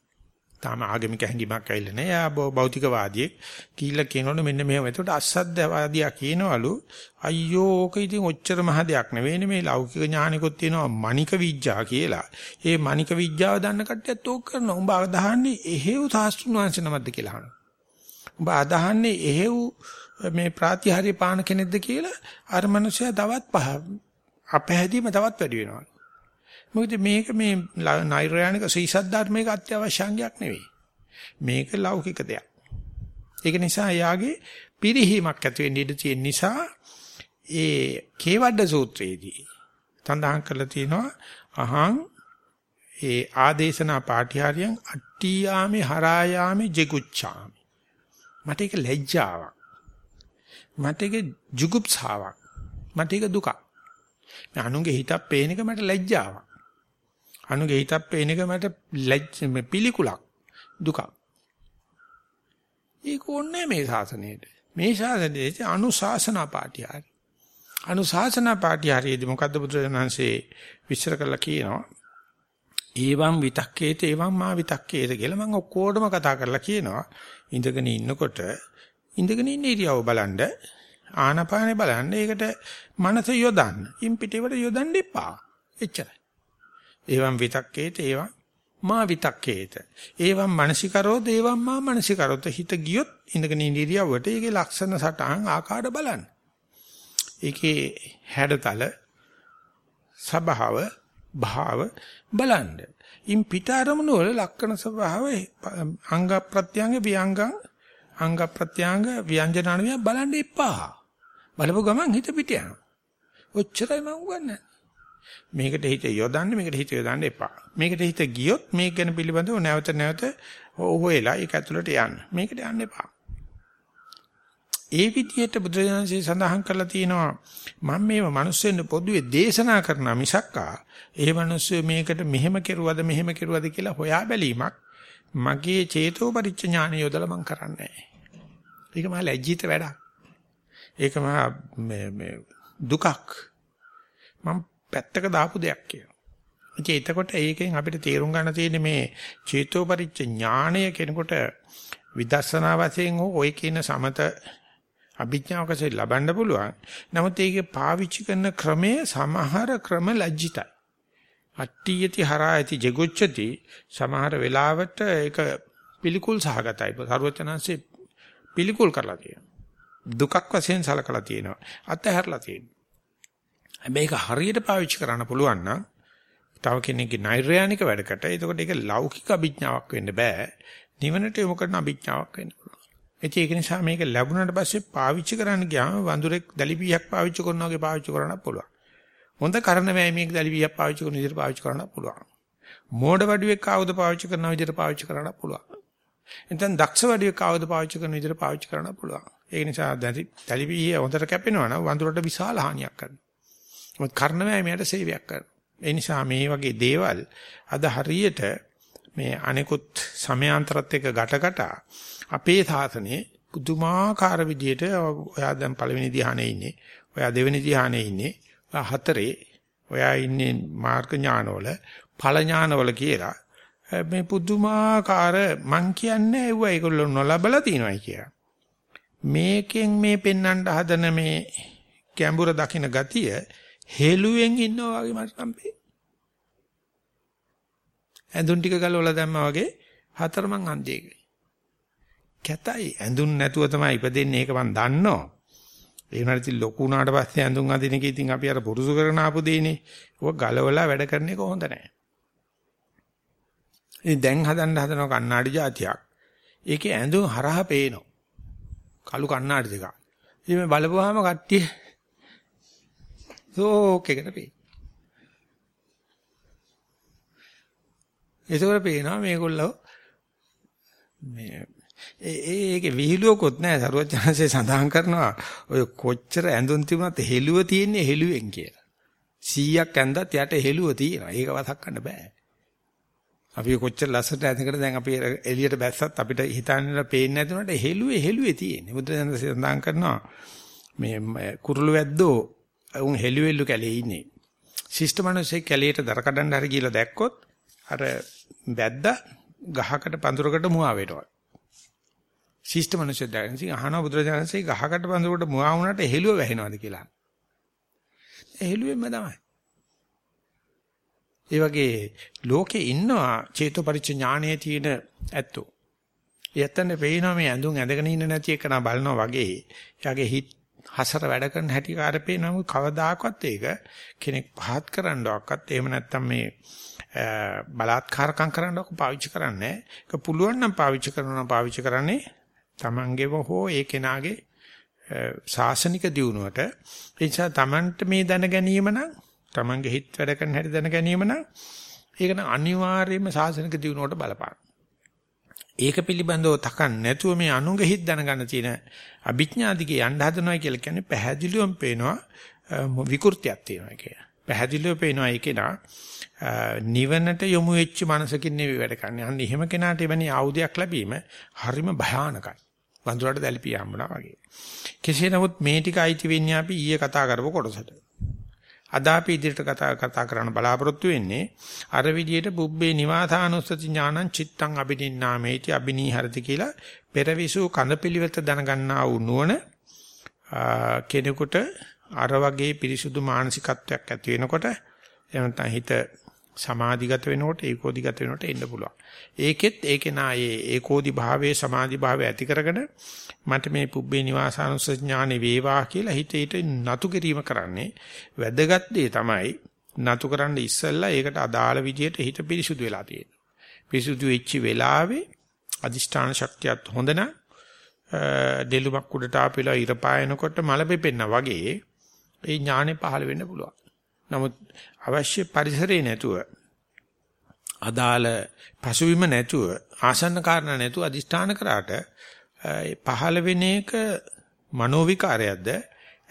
තාම ආගමික හැඟීමක් ඇවිල්ලා නැහැ. යා භෞතිකවාදියෙක්. කීලා කියනවනේ මෙන්න මෙහෙම. එතකොට අසද්දවාදියා කියනවලු අයියෝ ඕක ඉතින් ඔච්චර මහ දෙයක් නෙවෙයිනේ මේ ලෞකික ඥානිකුත් තියෙනවා මණික විඥා කියලා. ඒ මණික විඥාව දන්න කට්ටියත් ඕක කරනවා. උඹ අදහන්නේ එහෙව් සාස්ත්‍රුන් වංශ නමද්ද කියලා අහනවා. උඹ අදහන්නේ එහෙව් මේ ප්‍රාතිහාර්ය පාන කෙනෙක්ද කියලා අර මනුස්සයා තවත් පහ අපහැදීම තවත් වැඩි වෙනවා. මොකද මේක මේ නෛර්යානික සීසත් ධර්මයක අත්‍යවශ්‍ය අංගයක් නෙවෙයි. මේක ලෞකික දෙයක්. ඒක නිසා යාගේ පිරිහීමක් ඇති වෙන්න ඉඩ තියෙන නිසා ඒ කේවඩ සූත්‍රයේදී තඳහන් කරලා තියෙනවා අහං ඒ ආදේශනා පාඨ්‍යාරියන් අට්ටියාමි හරායාමි ජෙගුච්ඡාමි මට ඒක ලැජ්ජාවක් මට ඒක ජුගුප්සාවක් මට ඒක දුකක් මේ අනුන්ගේ හිතක් පේන එක මට ලැජ්ජාවක් අනුගේ හිතක් පේන එක මට ලැජ්ජ පිළිකුලක් දුකක්. ඒක ඕනේ මේ ශාසනයේට. මේ ශාසනයේ අනුශාසනා පාටිහාරි. අනුශාසනා පාටිහාරියේදී මොකද්ද බුදුරජාණන්සේ විස්තර කරලා කියනවා. ඒවම් විතක්කේත ඒවම් මා විතක්කේත කියලා මම ඔක්කොටම කතා කරලා කියනවා. ඉඳගෙන ඉන්නකොට ඉඳගෙන ඉන්න ඉරියව බලන්න ආනපානේ බලන්න ඒකට මනස යොදන්න. ඉන් පිටේවට යොදන්න එපා. එච්චරයි. ඒවම් විතක්කේත ඒවම් මා විතක්කේත. ඒවම් මානසිකරෝද ඒවම් මා මානසිකරෝත හිත ගියොත් ඉඳගෙන ඉඳිරියවට ඒකේ ලක්ෂණ සටහන් ආකාර බලන්න. ඒකේ හැඩතල ස්වභාව භාව බලන්න. ඉන් පිට අරමුණු වල ලක්ෂණ ස්වභාව අංග ප්‍රත්‍යංග ව්‍යංග අංග ප්‍රත්‍යංග ව්‍යංජනාණිය බලන්න එපා. බලපුව ගමන් හිත පිට යනවා. ඔච්චරයි මම උගන්වන්නේ. මේකට හිත යොදන්න මේකට හිත යොදන්න එපා. මේකට හිත ගියොත් මේක ගැන පිළිබඳව නැවත නැවත හොයලා ඒක ඇතුළට යන්න. මේකට යන්න එපා. ඒ විදිහට බුදුරජාණන්සේ සඳහන් කරලා තියෙනවා මම මේව මිනිස්සුන් පොදුවේ දේශනා කරන මිසක්කා ඒ මිනිස්සු මේකට මෙහෙම කෙරුවද මෙහෙම කෙරුවද කියලා හොයා බැලීමක් මගේ චේතෝ පරිච්ඡ යොදලා මම කරන්නේ ඒක මහ ලැජ්ජිත වැඩක්. ඒක මහ මේ දුකක්. මම පැත්තක දාපු දෙයක් කියලා. ඉතින් එතකොට ඒකෙන් අපිට තේරුම් ගන්න තියෙන්නේ මේ චේතෝපරිච්ඡ ඥාණය කෙනෙකුට විදර්ශනා වශයෙන් හෝ ඔය කියන සමත අභිඥාවකසේ ලබන්න පුළුවන්. නමුත් ඒකේ පාවිච්චි කරන ක්‍රමයේ සමහර ක්‍රම ලැජ්ජිතයි. අට්ටියති හරායති ජෙගොච්චති සමහර වෙලාවට ඒක පිළිකුල් සහගතයි. සර්වචනංශේ පිළිකුල් කරලා තියෙනවා. දුකක් වශයෙන් සලකලා තියෙනවා. අත්හැරලා තියෙනවා. හැබැයි ඒක හරියට පාවිච්චි කරන්න පුළුවන් නම් තව කෙනෙක්ගේ නෛර්යානික වැඩකට එතකොට ඒක ලෞකික අභිඥාවක් වෙන්න බෑ. නිවනට යොමු කරන අභිඥාවක් වෙන්න පුළුවන්. ඒක නිසා මේක ලැබුණාට පස්සේ පාවිච්චි කරන්න ගියාම වඳුරෙක් දලිපියක් පාවිච්චි කරනවා වගේ පාවිච්චි කරන්න පුළුවන්. හොඳ කරන වෑයමක් දලිපියක් පාවිච්චි කරන විදිහට පාවිච්චි කරන්න පුළුවන්. මෝඩ වඩුවෙක් ආවුද පාවිච්චි කරන විදිහට පාවිච්චි කරන්න පුළුවන්. එතෙන් දක්ෂ වඩුවෙක් ආවුද පාවිච්චි කරන විදිහට පාවිච්චි කරන්න පුළුවන්. ඒ නිසා දලිපිය හොඳට කැපෙනවා නම් වඳුරට විශාල හානියක් කරනවා. මොකද කරන වෑයමයට සේවයක් කරනවා. ඒ නිසා මේ වගේ දේවල් අද හරියට මේ අනිකුත් සමයාන්තරත් එක්ක ගැටගට අපේ සාසනේ පුදුමාකාර විදියට ඔයා දැන් පළවෙනි ධ්‍යානෙ ඉන්නේ. ඔයා දෙවෙනි ධ්‍යානෙ ඉන්නේ. ඔයා හතරේ ඔයා ඉන්නේ මාර්ග ඥානවල ඵල ඥානවල කියලා Eh, මේ පුදුමාකාර මං කියන්නේ ඒව ඒගොල්ලෝ නොලබලා තියෙනවායි කියලා. මේකෙන් මේ පෙන්වන්න හදන මේ ගැඹුර දකින්න ගතිය හෙළුවෙන් ඉන්නවා වගේ මට නම් ඇඳුන් ටික ගලවලා දැම්මා වගේ හතරමං අන්තියක. කැතයි ඇඳුන් නැතුව තමයි ඉපදෙන්නේ ඒක මන් දන්නවා. ඒ වුණාට ඉතින් ලොකු වුණාට පස්සේ ඇඳුන් අඳින එක ඉතින් අපි අර පුරුදු කරන ආපු දෙන්නේ. ඔක ගලවලා වැඩ කරන එක හොඳ නැහැ. ඉතින් දැන් හදන්න හදන කණ්ණාඩි జాතියක්. ඒකේ ඇඳුම් හරහා පේනවා. කළු කණ්ණාඩි දෙකක්. ඉතින් මේ බලපුවාම කට්ටිය සෝක් එකට පේන. ඒකවල පේනවා මේගොල්ලෝ මේ ඒ ඒකේ විහිළුවකුත් නැහැ සරුවචනසේ සඳහන් කරනවා ඔය කොච්චර ඇඳුම් තිබුණත් හෙළුව තියෙන්නේ හෙළුවෙන් කියලා. 100ක් ඇඳත් යට හෙළුව තියෙනවා. ඒක වසක් ගන්න බෑ. අපි කොච්චර ලස්සට ඇඳකට දැන් අපි එළියට බැස්සත් අපිට හිතන්න පේන්නේ නැති උනට හෙළුවේ හෙළුවේ තියෙන්නේ. බුදුදහම සඳහන් කරනවා මේ කුරුළු වැද්දෝ උන් හෙළුවෙල්ලු කැලේ ඉන්නේ. ශිෂ්ට මිනිස්සේ කැලේට දර කඩන්න හරි ගිහලා දැක්කොත් අර වැද්දා ගහකට පඳුරකට මුවා වෙනවා. ශිෂ්ට මිනිස්සු දැන් ඉතින් අහනවා බුදුරජාණන්සේ ගහකට පඳුරකට මුවා වුණාට හෙළුව වැහෙනවද කියලා. හෙළුවෙම තමයි. ඒ වගේ ලෝකේ ඉන්නවා චේතෝපරිච්ඡ ඥානයේ තියෙන ඇත්තෝ. යත්තනේ පේනවා මේ ඇඳුම් ඇඳගෙන ඉන්න නැති එක නා බලනවා වගේ. එයාගේ හිත හසර වැඩ කරන හැටි කාර්යපේ නම් කවදාකවත් ඒක කෙනෙක් පහත් කරන්නවක්වත් එහෙම නැත්නම් මේ බලාත්කාරකම් කරන්නවක පාවිච්චි කරන්නේ. ඒක පුළුවන් නම් පාවිච්චි කරනවා පාවිච්චි කරන්නේ තමන්ගේව හෝ ඒ කෙනාගේ ශාසනික දියුණුවට. ඒ නිසා තමන්ට මේ දැන ගැනීම නම් තමන්ගේ හිත වැඩ කරන හැටි දැන ගැනීම නම් ඒක නම් අනිවාර්යයෙන්ම සාසනික දියුණුවට බලපාන. ඒක පිළිබඳව තකන් නැතුව මේ අනුංග හිත දැනගන්න තියෙන අභිඥාදිගේ යන්න හදනවා කියලා කියන්නේ පැහැදිලිවම පේනවා විකෘතියක් තියෙනවා කියලා. පැහැදිලිව පේනවා ඒකේ නා නිවනට යොමු වෙච්ච මනසකින් නෙවෙයි වැඩ කරන්නේ. අන්න එහෙම කෙනාට එවැනි ආයුධයක් ලැබීම හරිම භයානකයි. වඳුරට දැලිපිය හම්බුනා වගේ. කෙසේ නමුත් මේ ටික අයිති වෙන්නේ අපි ඊයේ කතා කරපු කොටසට. අද අපි ඉදිරියට කතා කතා කරන්න බලාපොරොත්තු වෙන්නේ අර විදියට බුබ්බේ නිවාසානුස්සති ඥානං චිත්තං අබිනින්නාමේති අබිනීහරති කියලා පෙරවිසු කඳපිලිවෙත දැනගන්නා වූ නුවණ කෙනෙකුට අර වගේ පිරිසුදු මානසිකත්වයක් ඇති වෙනකොට එහෙම හිත සමාධිගත වෙනකොට ඒකෝදිගත වෙනකොට එන්න පුළුවන්. ඒකෙත් ඒකේ නායේ ඒකෝදි භාවයේ සමාධි භාවය ඇති කරගෙන මට මේ පුබ්බේ නිවාසානුස්ස ඥානෙ වේවා කියලා හිතේට නතු කිරීම කරන්නේ වැදගත් දේ තමයි නතු කරන්න ඉස්සෙල්ලා ඒකට අදාළ විදියට හිත පිරිසුදු වෙලා තියෙනවා. පිරිසුදු වෙච්ච වෙලාවේ අදිෂ්ඨාන ශක්තියත් හොඳ නම් දෙලුමක් උඩට ආපිලා ඉර පායනකොට මල පෙපෙන්න වගේ ඒ ඥානෙ පහළ වෙන්න පුළුවන්. නමුත් අවශ්‍ය පරිසරේ නැතුව අදාළ පසුබිම නැතුව ආසන්න කාරණා නැතුව අදිෂ්ඨාන කරාට පහළ වෙන එක මනෝ විකාරයක්ද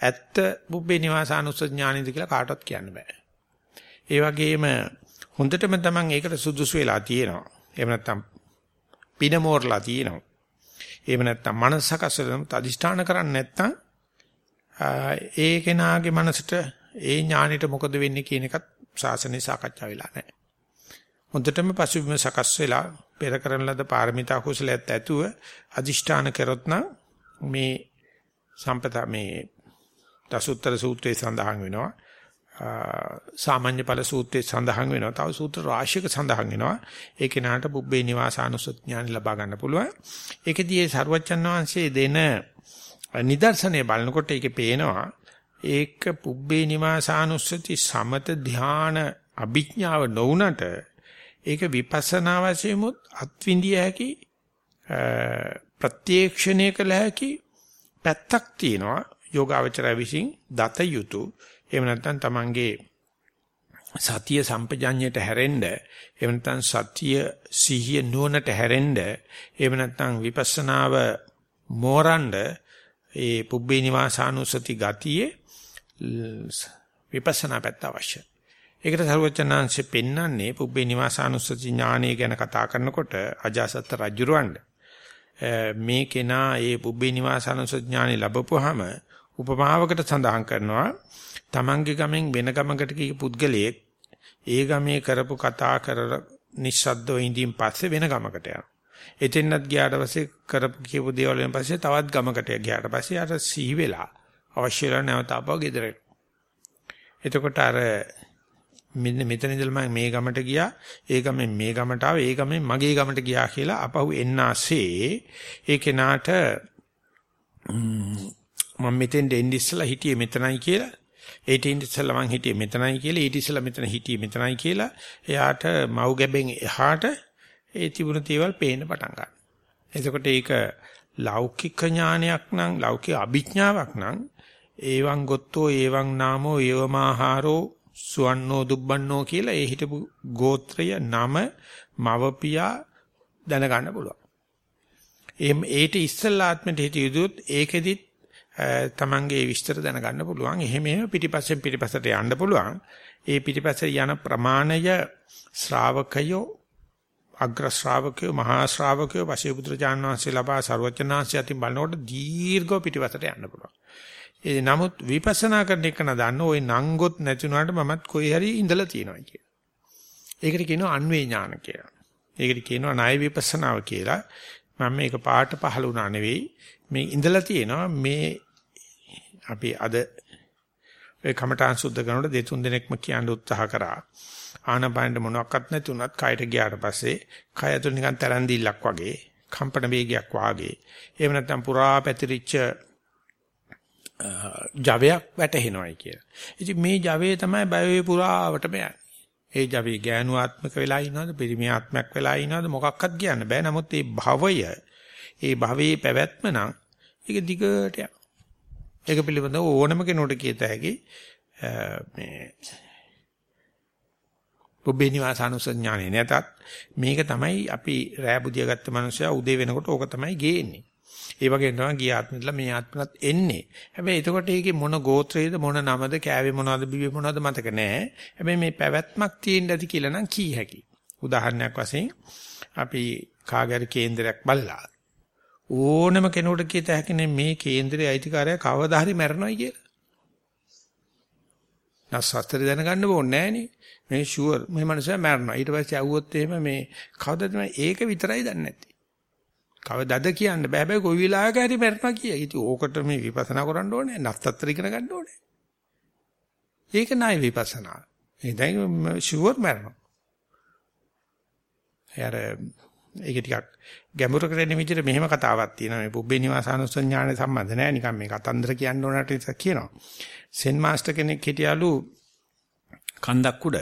ඇත්ත බුබ්බේ නිවාසානුස්සති ඥානින්ද කියලා කාටවත් කියන්න බෑ. ඒ වගේම හොඳටම තමන් ඒකට සුදුසු වෙලා තියෙනවා. එහෙම නැත්නම් පින මෝරලා තියෙනවා. එහෙම නැත්නම් මනස සකස් වෙනම අදිෂ්ඨාන කරන්නේ නැත්නම් ඒ කෙනාගේ මනසට ඒ ඥානෙට මොකද වෙන්නේ කියන එකත් සාසනේ සාකච්ඡා වෙලා නැහැ. හොඳටම පසුබිම සකස් වෙලා පෙර කරන ලද පාරමිතා කුසලයට ඇතුව අදිෂ්ඨාන කරොත් නම් මේ සම්පත මේ දසුත්තර සූත්‍රයේ සඳහන් වෙනවා සාමාන්‍ය ඵල සූත්‍රයේ සඳහන් වෙනවා. තව සූත්‍ර රාශියක සඳහන් වෙනවා. ඒ කෙනාට පුබ්බේ නිවාසානුසත් ඥාන ලබා ගන්න පුළුවන්. ඒකදී ඒ සරුවච්චන් වහන්සේ දෙන නිදර්ශනය බලනකොට ඒකේ පේනවා ඒක පුබ්බේ නිවාසානුස්සති සමත ධාන අභිඥාව නොවුනට ඒක විපස්සනා වශයෙන්මුත් අත්විඳිය හැකි ප්‍රත්‍යක්ෂණය කළ හැකි පැත්තක් තියෙනවා යෝගාවචරය විසින් දත යුතු. එහෙම නැත්නම් තමන්ගේ සතිය සම්පජඤ්ඤයට හැරෙන්න එහෙම නැත්නම් සතිය සිහිය නුවණට හැරෙන්න එහෙම නැත්නම් විපස්සනාව මෝරණ්ඩ ඒ පුබ්බේ නිවාසානුසති ගතියේ විපස්සනා පැත්ත අවශ්‍යයි. ඒකට සරුවචනාංශෙ පෙන්වන්නේ පුබ්බේ නිවාසානුසති ඥානය ගැන කතා කරනකොට අජාසත් රජුරවණ්ඩ මේ කෙනා ඒ පුබ්බේ නිවාසානුසති ඥානෙ ලැබපුවාම උපමාවකට සඳහන් කරනවා තමන්ගේ ගමෙන් වෙන ගමකට කී පුද්ගලයෙක් ඒ ගමේ කරපු කතා කර නිස්සද්දව ඉඳින් පස්සේ වෙන ගමකට යනවා. එතෙන්වත් ගියාට පස්සේ කරපු කියපු දේවල් වලින් පස්සේ තවත් ගමකට ගියාට පස්සේ අර සිහි වෙලා අවශ්‍ය වෙලා නැවත ආපහු ගෙදර එතකොට අර මෙන්න මෙතන ඉඳලා මම මේ ගමට ගියා ඒ ගමෙන් මේ ගමට ආවා ඒ ගමෙන් මගේ ගමට ගියා කියලා අපහු එන්න ASCII ඒ කෙනාට මම මෙතෙන් දෙන්න ඉස්සලා හිටියේ මෙතනයි කියලා. ඒට ඉස්සලා මං හිටියේ මෙතනයි කියලා. ඊට ඉස්සලා මෙතන හිටියේ මෙතනයි කියලා. එයාට මව් ගැබෙන් එහාට ඒ තිබුණ දේවල් පේන්න පටන් ගන්නවා. එතකොට ඒක ලෞකික ඥානයක් නම් ලෞකික අභිඥාවක් නම් ඒවං ගොත්තෝ ඒවං නාමෝ ඒවමාහාරෝ සුවන්නෝ දුබ්බන්නෝ කියලා ඒ හිටපු ගෝත්‍රය නම මවපියා දැනගන්න පුළුවන්. එම් ඒට ඉස්සල්ලා ආත්මෙට හිටියුදුත් ඒකෙදිත් තමන්ගේ විස්තර දැනගන්න පුළුවන්. එහෙම එහෙම පිටිපස්සෙන් පිටිපස්සට යන්න පුළුවන්. ඒ පිටිපස්සේ යන ප්‍රමාණය ශ්‍රාවකයෝ අග්‍ර ශ්‍රාවකයෝ මහා ශ්‍රාවකයෝ වශීපුත්‍ර ජානනාංශය ලබා ਸਰවඥාන්සේ අතින් බලනකොට දීර්ඝව පිටිපස්සට යන්න පුළුවන්. ඒ නමුත් විපස්සනා කරන එක නදන්න ওই නංගොත් නැතුණාට මමත් කොයි හරි ඉඳලා තියෙනවා කියලා. ඒකට කියනවා අන්වේ ඥාන කියලා. ඒකට කියනවා ණය විපස්සනාව කියලා. මම මේක පාට පහළ වුණා නෙවෙයි. මේ ඉඳලා තියෙනවා මේ අපි අද ඒ කමඨාන් සුද්ධ කරනකොට දෙතුන් දිනක්ම කියන්න උත්සාහ කරා. ආනපානෙ මොනවත් නැතුණත් කයට ගියාට පස්සේ කය ඇතුළේ නිකන් තරන් දිල්ලක් වගේ කම්පන වේගයක් වාගේ එහෙම නැත්නම් පුරා පැතිරිච්ච ජවයක් වැටෙනවයි කියලා. ඉතින් මේ ජවයේ තමයි බයවේ පුරාවටම යන්නේ. ඒ ජවයේ ගෑනුආත්මක වෙලා ඉනවද පිරිමියාත්මයක් වෙලා ඉනවද මොකක්වත් කියන්න බෑ. නමුත් මේ භවය ඒ භවයේ පැවැත්ම නම් ඒක දිගට යනවා. ඒක පිළිබඳව ඕනම කෙනෙකුට කියත හැකි මේ පුබ්බේ නිවාසානුසඥානෙ නැතත් මේක තමයි අපි රෑ බුදියා ගත්ත මනුස්සයා උදේ වෙනකොට ඕක තමයි ගේන්නේ. ඒ වගේ තමයි ගිය ආත්මෙදලා මේ ආත්මනත් එන්නේ. හැබැයි එතකොට ඒකේ මොන ගෝත්‍රයේද මොන නමද කෑවේ මොනවද බිව්වේ මොනවද මතක නැහැ. හැබැයි මේ පැවැත්මක් තියෙන්න ඇති කියලා නම් කී හැකි. උදාහරණයක් වශයෙන් අපි කාගරි කේන්දරයක් බලලා ඕනම කෙනෙකුට කියත හැකිනේ මේ කේන්දරයේ අයිතිකාරය කවදා හරි මැරෙනවයි කියලා. නැස්සතර දැනගන්න ඕනේ නෑනේ. මේ ෂුවර් මේ මනුස්සයා මැරෙනවා. ඊට පස්සේ ඇහුවොත් එහෙම මේ කවදද ඒක විතරයි දන්නේ නැති. කවදද කියන්න බෑ හැබැයි කොයි වෙලාවක හරි මැරෙනවා කිය. ඉතින් ඕකට මේ විපස්සනා කරන්න ඕනේ. නැත්තතර ඉගෙන ගන්න ඕනේ. ඒක නයි විපස්සනා. ඒ දැන් ෂුවර් මැරෙනවා. එයාර ඒක ටිකක් ගැඹුරකට එන විදිහට මෙහෙම කතාවක් තියෙනවා මේ පුබ්බේ නිවාසානුස්සඥාන සම්බන්ධ නෑ නිකන් මේ කතන්දර කියන්න ඕනට කියනවා සෙන් මාස්ටර් කෙනෙක් හිටියලු කන්දක් උඩ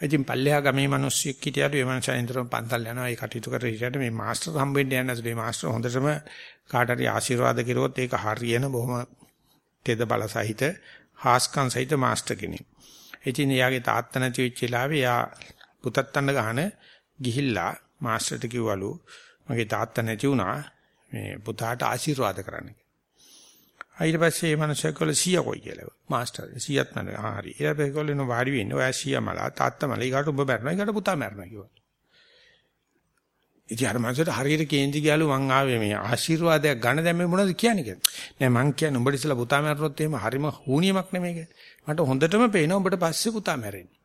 ඉතින් පල්ලෙහා ගමේ මිනිස්සුෙක් හිටියලු ඒ මනුස්සයා ඉදරම පන්තල් යනවා ඒ කටයුතු කර හිටියට මේ මාස්ටර් හම්බෙන්න යන ඇතුලේ මාස්ටර් හොඳටම කාට හරි ආශිර්වාද කෙරුවොත් ඒක හරියන බොහොම තෙද බල සහිත හාස්කම් සහිත මාස්ටර් කෙනෙක්. ඉතින් එයාගේ තාත්තා නැති වෙච්ච වෙලාවේ එයා පුතත් අඬ ගහන ගිහිල්ලා මාස්ටර්ට කිව්වලු මගේ තාත්තා නැති වුණා මේ පුතාට ආශිර්වාද කරන්න. ඊට පස්සේ මේ මනුස්සයා කළ සීයා කොයි කියලා. මාස්ටර් සීයාත් මම ආ හරි. ඊට පස්සේ කළේ නෝ වාඩි වෙන්න. ඔයා සීයා මලා තාත්තා මලා ඊකට ඔබ මැරෙනවා. ඊකට පුතා මැරෙනවා කිව්වා. ඉතින් අර මනුස්සයාට හරියට කේන්ති ගියලු මං ආවේ මේ ආශිර්වාදයක් ගන්න දැන් මේ මොනවද කියන්නේ කියලා. නෑ මං කියන්නේ උඹට ඉස්සලා පුතා මැරුණොත් එහෙම හරිම හුනියමක් නෙමේක. මට හොඳටම පේනවා උඹට පස්සේ පුතා මැරෙන්නේ.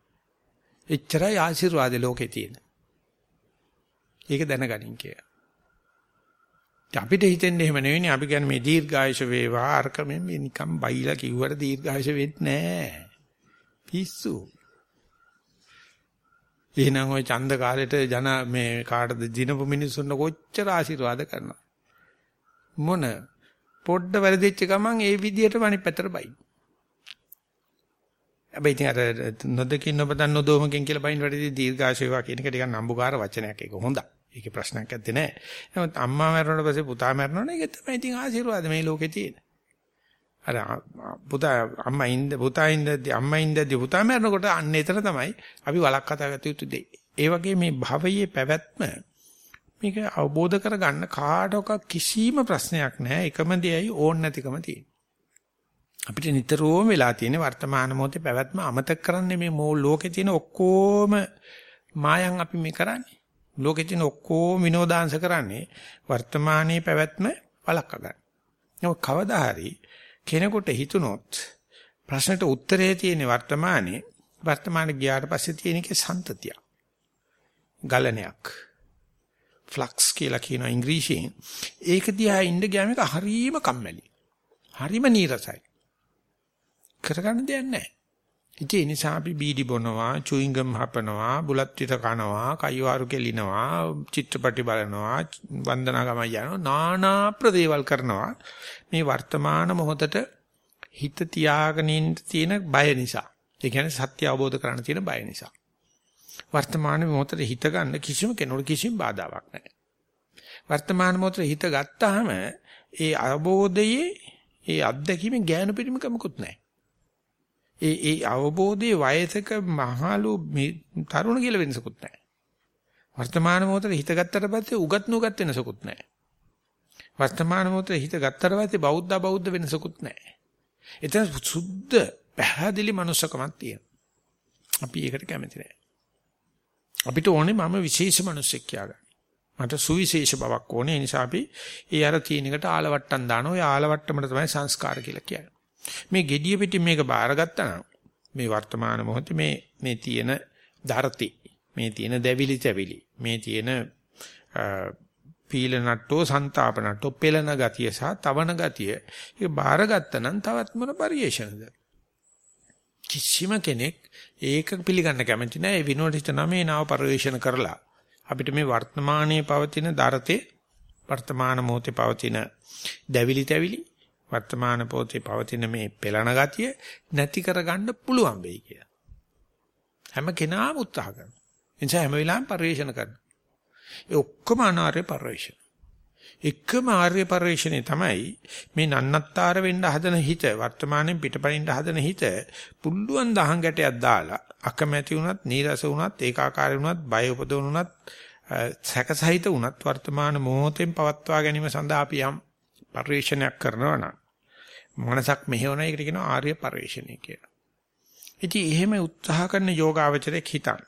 එච්චරයි ආශිර්වාදේ ලෝකේ තියෙන. ඒක දැනගනින් කියලා. අපිට හිතෙන්නේ එහෙම නෙවෙයි අපි කියන්නේ මේ දීර්ඝායුෂ වේවා අරක මේ නිකම් බයිලා කිව්වට දීර්ඝායුෂ වෙන්නේ නැහැ. පිස්සු. එහෙනම් ওই ඡන්ද කාලෙට ජන මේ කාටද දිනපු මිනිස්සුන්ට කොච්චර ආශිර්වාද කරනවා. මොන පොඩ්ඩ වැරදිච්ච ගමන් ඒ විදියට අනිත් පැත්තට බයි. හැබැයි ඉතින් අර නොදකින් නොබදන් නොදෝමකින් කියලා බයින් වැඩි දීර්ඝාෂේවා කියන එක ටිකක් නම්බුකාර වචනයක් ඒක හොඳයි. ඒකේ ප්‍රශ්නයක් නැත්තේ නෑ. නමුත් අම්මා මැරුණාට පස්සේ පුතා මැරුණා ඒක තමයි ඉතින් ආශිර්වාද මේ ලෝකේ තියෙන. අර පුතා අම්මා ඉඳ පුතා ඉඳදී අම්මා ඉඳදී පුතා මැරෙනකොට අන්න එතන තමයි අපි වලක් කතා ගත යුතු දෙය. ඒ වගේ මේ භවයේ පැවැත්ම මේක අවබෝධ කරගන්න කාටවත් කිසිම ප්‍රශ්නයක් නැහැ. එකම දෙයයි ඕන් නැතිකම තියෙන්නේ. අපිට නිතරම වෙලා තියෙන වර්තමාන මොහොතේ පැවැත්ම අමතක කරන්නේ මේ මෝ ලෝකේ තියෙන ඔක්කොම මායන් අපි මේ කරන්නේ. ලෝකේ තියෙන ඔක්කොම විනෝදාංශ කරන්නේ වර්තමානයේ පැවැත්ම වළක්වා ගන්න. නමුත් කවදා හරි කෙනෙකුට හිතුනොත් ප්‍රශ්නෙට උත්තරේ තියෙන වර්තමානයේ වර්තමානයේ ගියාට පස්සේ තියෙන එකේ සන්තතිය. ගලණයක්. ෆ්ලක්ස් කියලා කියන ඉංග්‍රීසියෙන් ඒක දිහා ඉන්න ගියාම ඒක හරීම කම්මැලි. හරීම නීරසයි. කරගන්න දෙයක් නැහැ. ඉතින් ඒ නිසා අපි බීඩි බොනවා, චුයින්ගම් හපනවා, බුලත් විත කනවා, කයිවාරු කෙලිනවා, චිත්‍රපටි බලනවා, වන්දනා ගමයි යනවා, নানা ප්‍රදේවල් කරනවා. මේ වර්තමාන මොහොතට හිත තියාගෙන ඉන්න තියෙන බය නිසා. ඒ කියන්නේ සත්‍ය අවබෝධ කරගන්න තියෙන බය නිසා. වර්තමාන මොහොතේ හිත ගන්න කිසිම කෙනෙකුට කිසිම බාධාවක් නැහැ. වර්තමාන මොහොතේ හිත ගත්තාම ඒ අවබෝධයේ ඒ අත්දැකීමේ ඥාන පිරිමකමකුත් නැහැ. ඒ ඒ අවබෝධයේ වයසක මහලු තරුණ කියලා වෙනසකුත් නැහැ. වර්තමාන මොහොතේ හිත ගත්තට පස්සේ උගත් නුගත් වෙනසකුත් නැහැ. වර්තමාන මොහොතේ හිත ගත්තට පස්සේ බෞද්ධ බෞද්ධ වෙනසකුත් නැහැ. එතන සුද්ධ පැහැදිලි මනුස්සකමක් තියෙනවා. අපි ඒකට කැමති නැහැ. අපිට ඕනේ මම විශේෂ මිනිස්සෙක් කියලා. මට සුවිශේෂ බවක් ඕනේ. ඒ නිසා අපි ඒ අර තියෙන එකට ආලවට්ටම් දානවා. ඒ ආලවට්ටමට තමයි සංස්කාර කියලා කියන්නේ. මේ gediya pitin මේක බාරගත්තා නම් මේ වර්තමාන මොහොතේ මේ මේ තියෙන ධර්ති මේ තියෙන දැවිලි තැවිලි මේ තියෙන පීල නට්ටෝ ਸੰతాප නට්ටෝ පෙළන ගතිය සහ තවන ගතිය ඒක බාරගත්තා නම් තවත් මොන පරිේශනද කිසිම කෙනෙක් ඒක පිළිගන්න කැමති නැහැ ඒ විනෝඩ හිතන මේ නාව පරිේශන කරලා. අපිට මේ වර්තමානයේ පවතින ධර්තේ වර්තමාන මොහොතේ පවතින දැවිලි තැවිලි වර්තමාන පොතේ පවතින මේ පෙළන ගතිය නැති කරගන්න පුළුවන් වෙයි කියලා. හැම කෙනාම උත්සාහ කරනවා. එනිසා හැම වෙලාවෙම පරිශ්‍රණ කරනවා. ඒ ඔක්කොම අනාර්ය පරිශ්‍රණ. එකම ආර්ය පරිශ්‍රණේ තමයි මේ නන්නත්තර වෙන්න හදන හිත වර්තමානයේ පිටපයින් හදන හිත පුල්ලුවන් දහං ගැටයක් දාලා අකමැති වුණත් නීරස වුණත් ඒකාකාරී වුණත් බය උපදවන වුණත් සැකසහිත වුණත් වර්තමාන මොහොතෙන් පවත්වා ගැනීම සඳහා අපි යම් පරිශ්‍රණයක් කරනවා නම් මනසක් මෙහෙවන එකට කියනවා ආර්ය පරිශ්‍රණය කියලා. ඉතින් එහෙම උත්සාහ කරන යෝගාවචරයක් හිතන්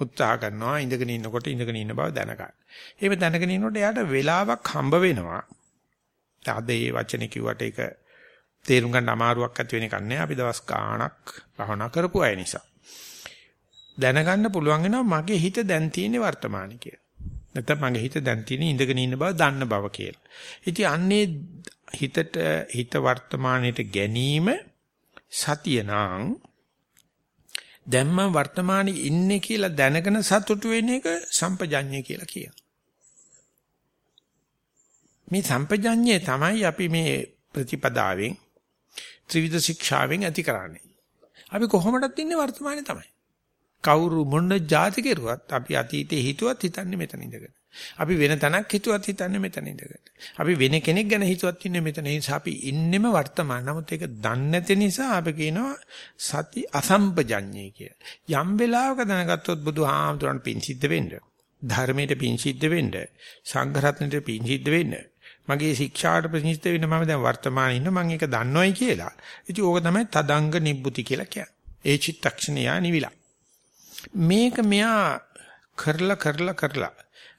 උත්සාහ කරනවා ඉඳගෙන ඉන්නකොට ඉඳගෙන ඉන්න බව දැනගන්න. එහෙම දැනගෙන ඉන්නකොට එයාට වෙලාවක් හම්බ වෙනවා. අද මේ වචනේ කිව්වට ඒක තේරුම් ගන්න අමාරුවක් ඇති වෙන එකක් නෑ. අපි දවස් ගාණක් භවනා කරපු අය නිසා. දැනගන්න පුළුවන් වෙනවා මගේ හිත දැන් තියෙන්නේ වර්තමානයේ කියලා. නැත්නම් මගේ හිත දැන් තියෙන්නේ ඉඳගෙන ඉන්න බව දන්න බව කියලා. ඉතින් අන්නේ හිතට හිත වර්තමානයට ගැනීම සතිය නාං දැන් මම වර්තමානයේ ඉන්නේ කියලා දැනගෙන සතුටු වෙන එක සම්පජඤ්ඤය කියලා කියනවා. මේ සම්පජඤ්ඤය තමයි අපි මේ ප්‍රතිපදාවෙන් ත්‍රිවිධ ශික්ෂාවෙන් ඇති කරන්නේ. අපි කොහොමදත් ඉන්නේ වර්තමානයේ තමයි. කවුරු මොන જાති කෙරුවත් අපි අතීතේ හිතුවත් හිතන්නේ මෙතන ඉඳගෙන. අපි වෙන තැනක් හිතුවත් හිතන්නේ මෙතන ඉඳගෙන. අපි වෙන කෙනෙක් ගැන හිතුවත් ඉන්නේ මෙතන. ඒ නිසා අපි ඉන්නෙම වර්තමාන. නමුත් ඒක දන්නේ නැති නිසා අපි කියනවා සති අසම්පජඤ්ඤය කියලා. යම් වෙලාවක දැනගත්තොත් බුදුහාමුදුරන් පින් සිද්ධ වෙන්න. ධර්මයට පින් සිද්ධ වෙන්න. සංඝ රත්නයට පින් සිද්ධ වෙන්න. මගේ ශික්ෂාට ප්‍රතිනිෂ්ඨ වෙන්න මම දැන් වර්තමානයේ ඉන්න මම ඒක දන්නවයි කියලා. ඉතින් ඕක තමයි තදංග නිබ්බුති කියලා කියන්නේ. ඒ චිත්තක්ෂණය නිවිලා. මේක මෙයා කරලා කරලා කරලා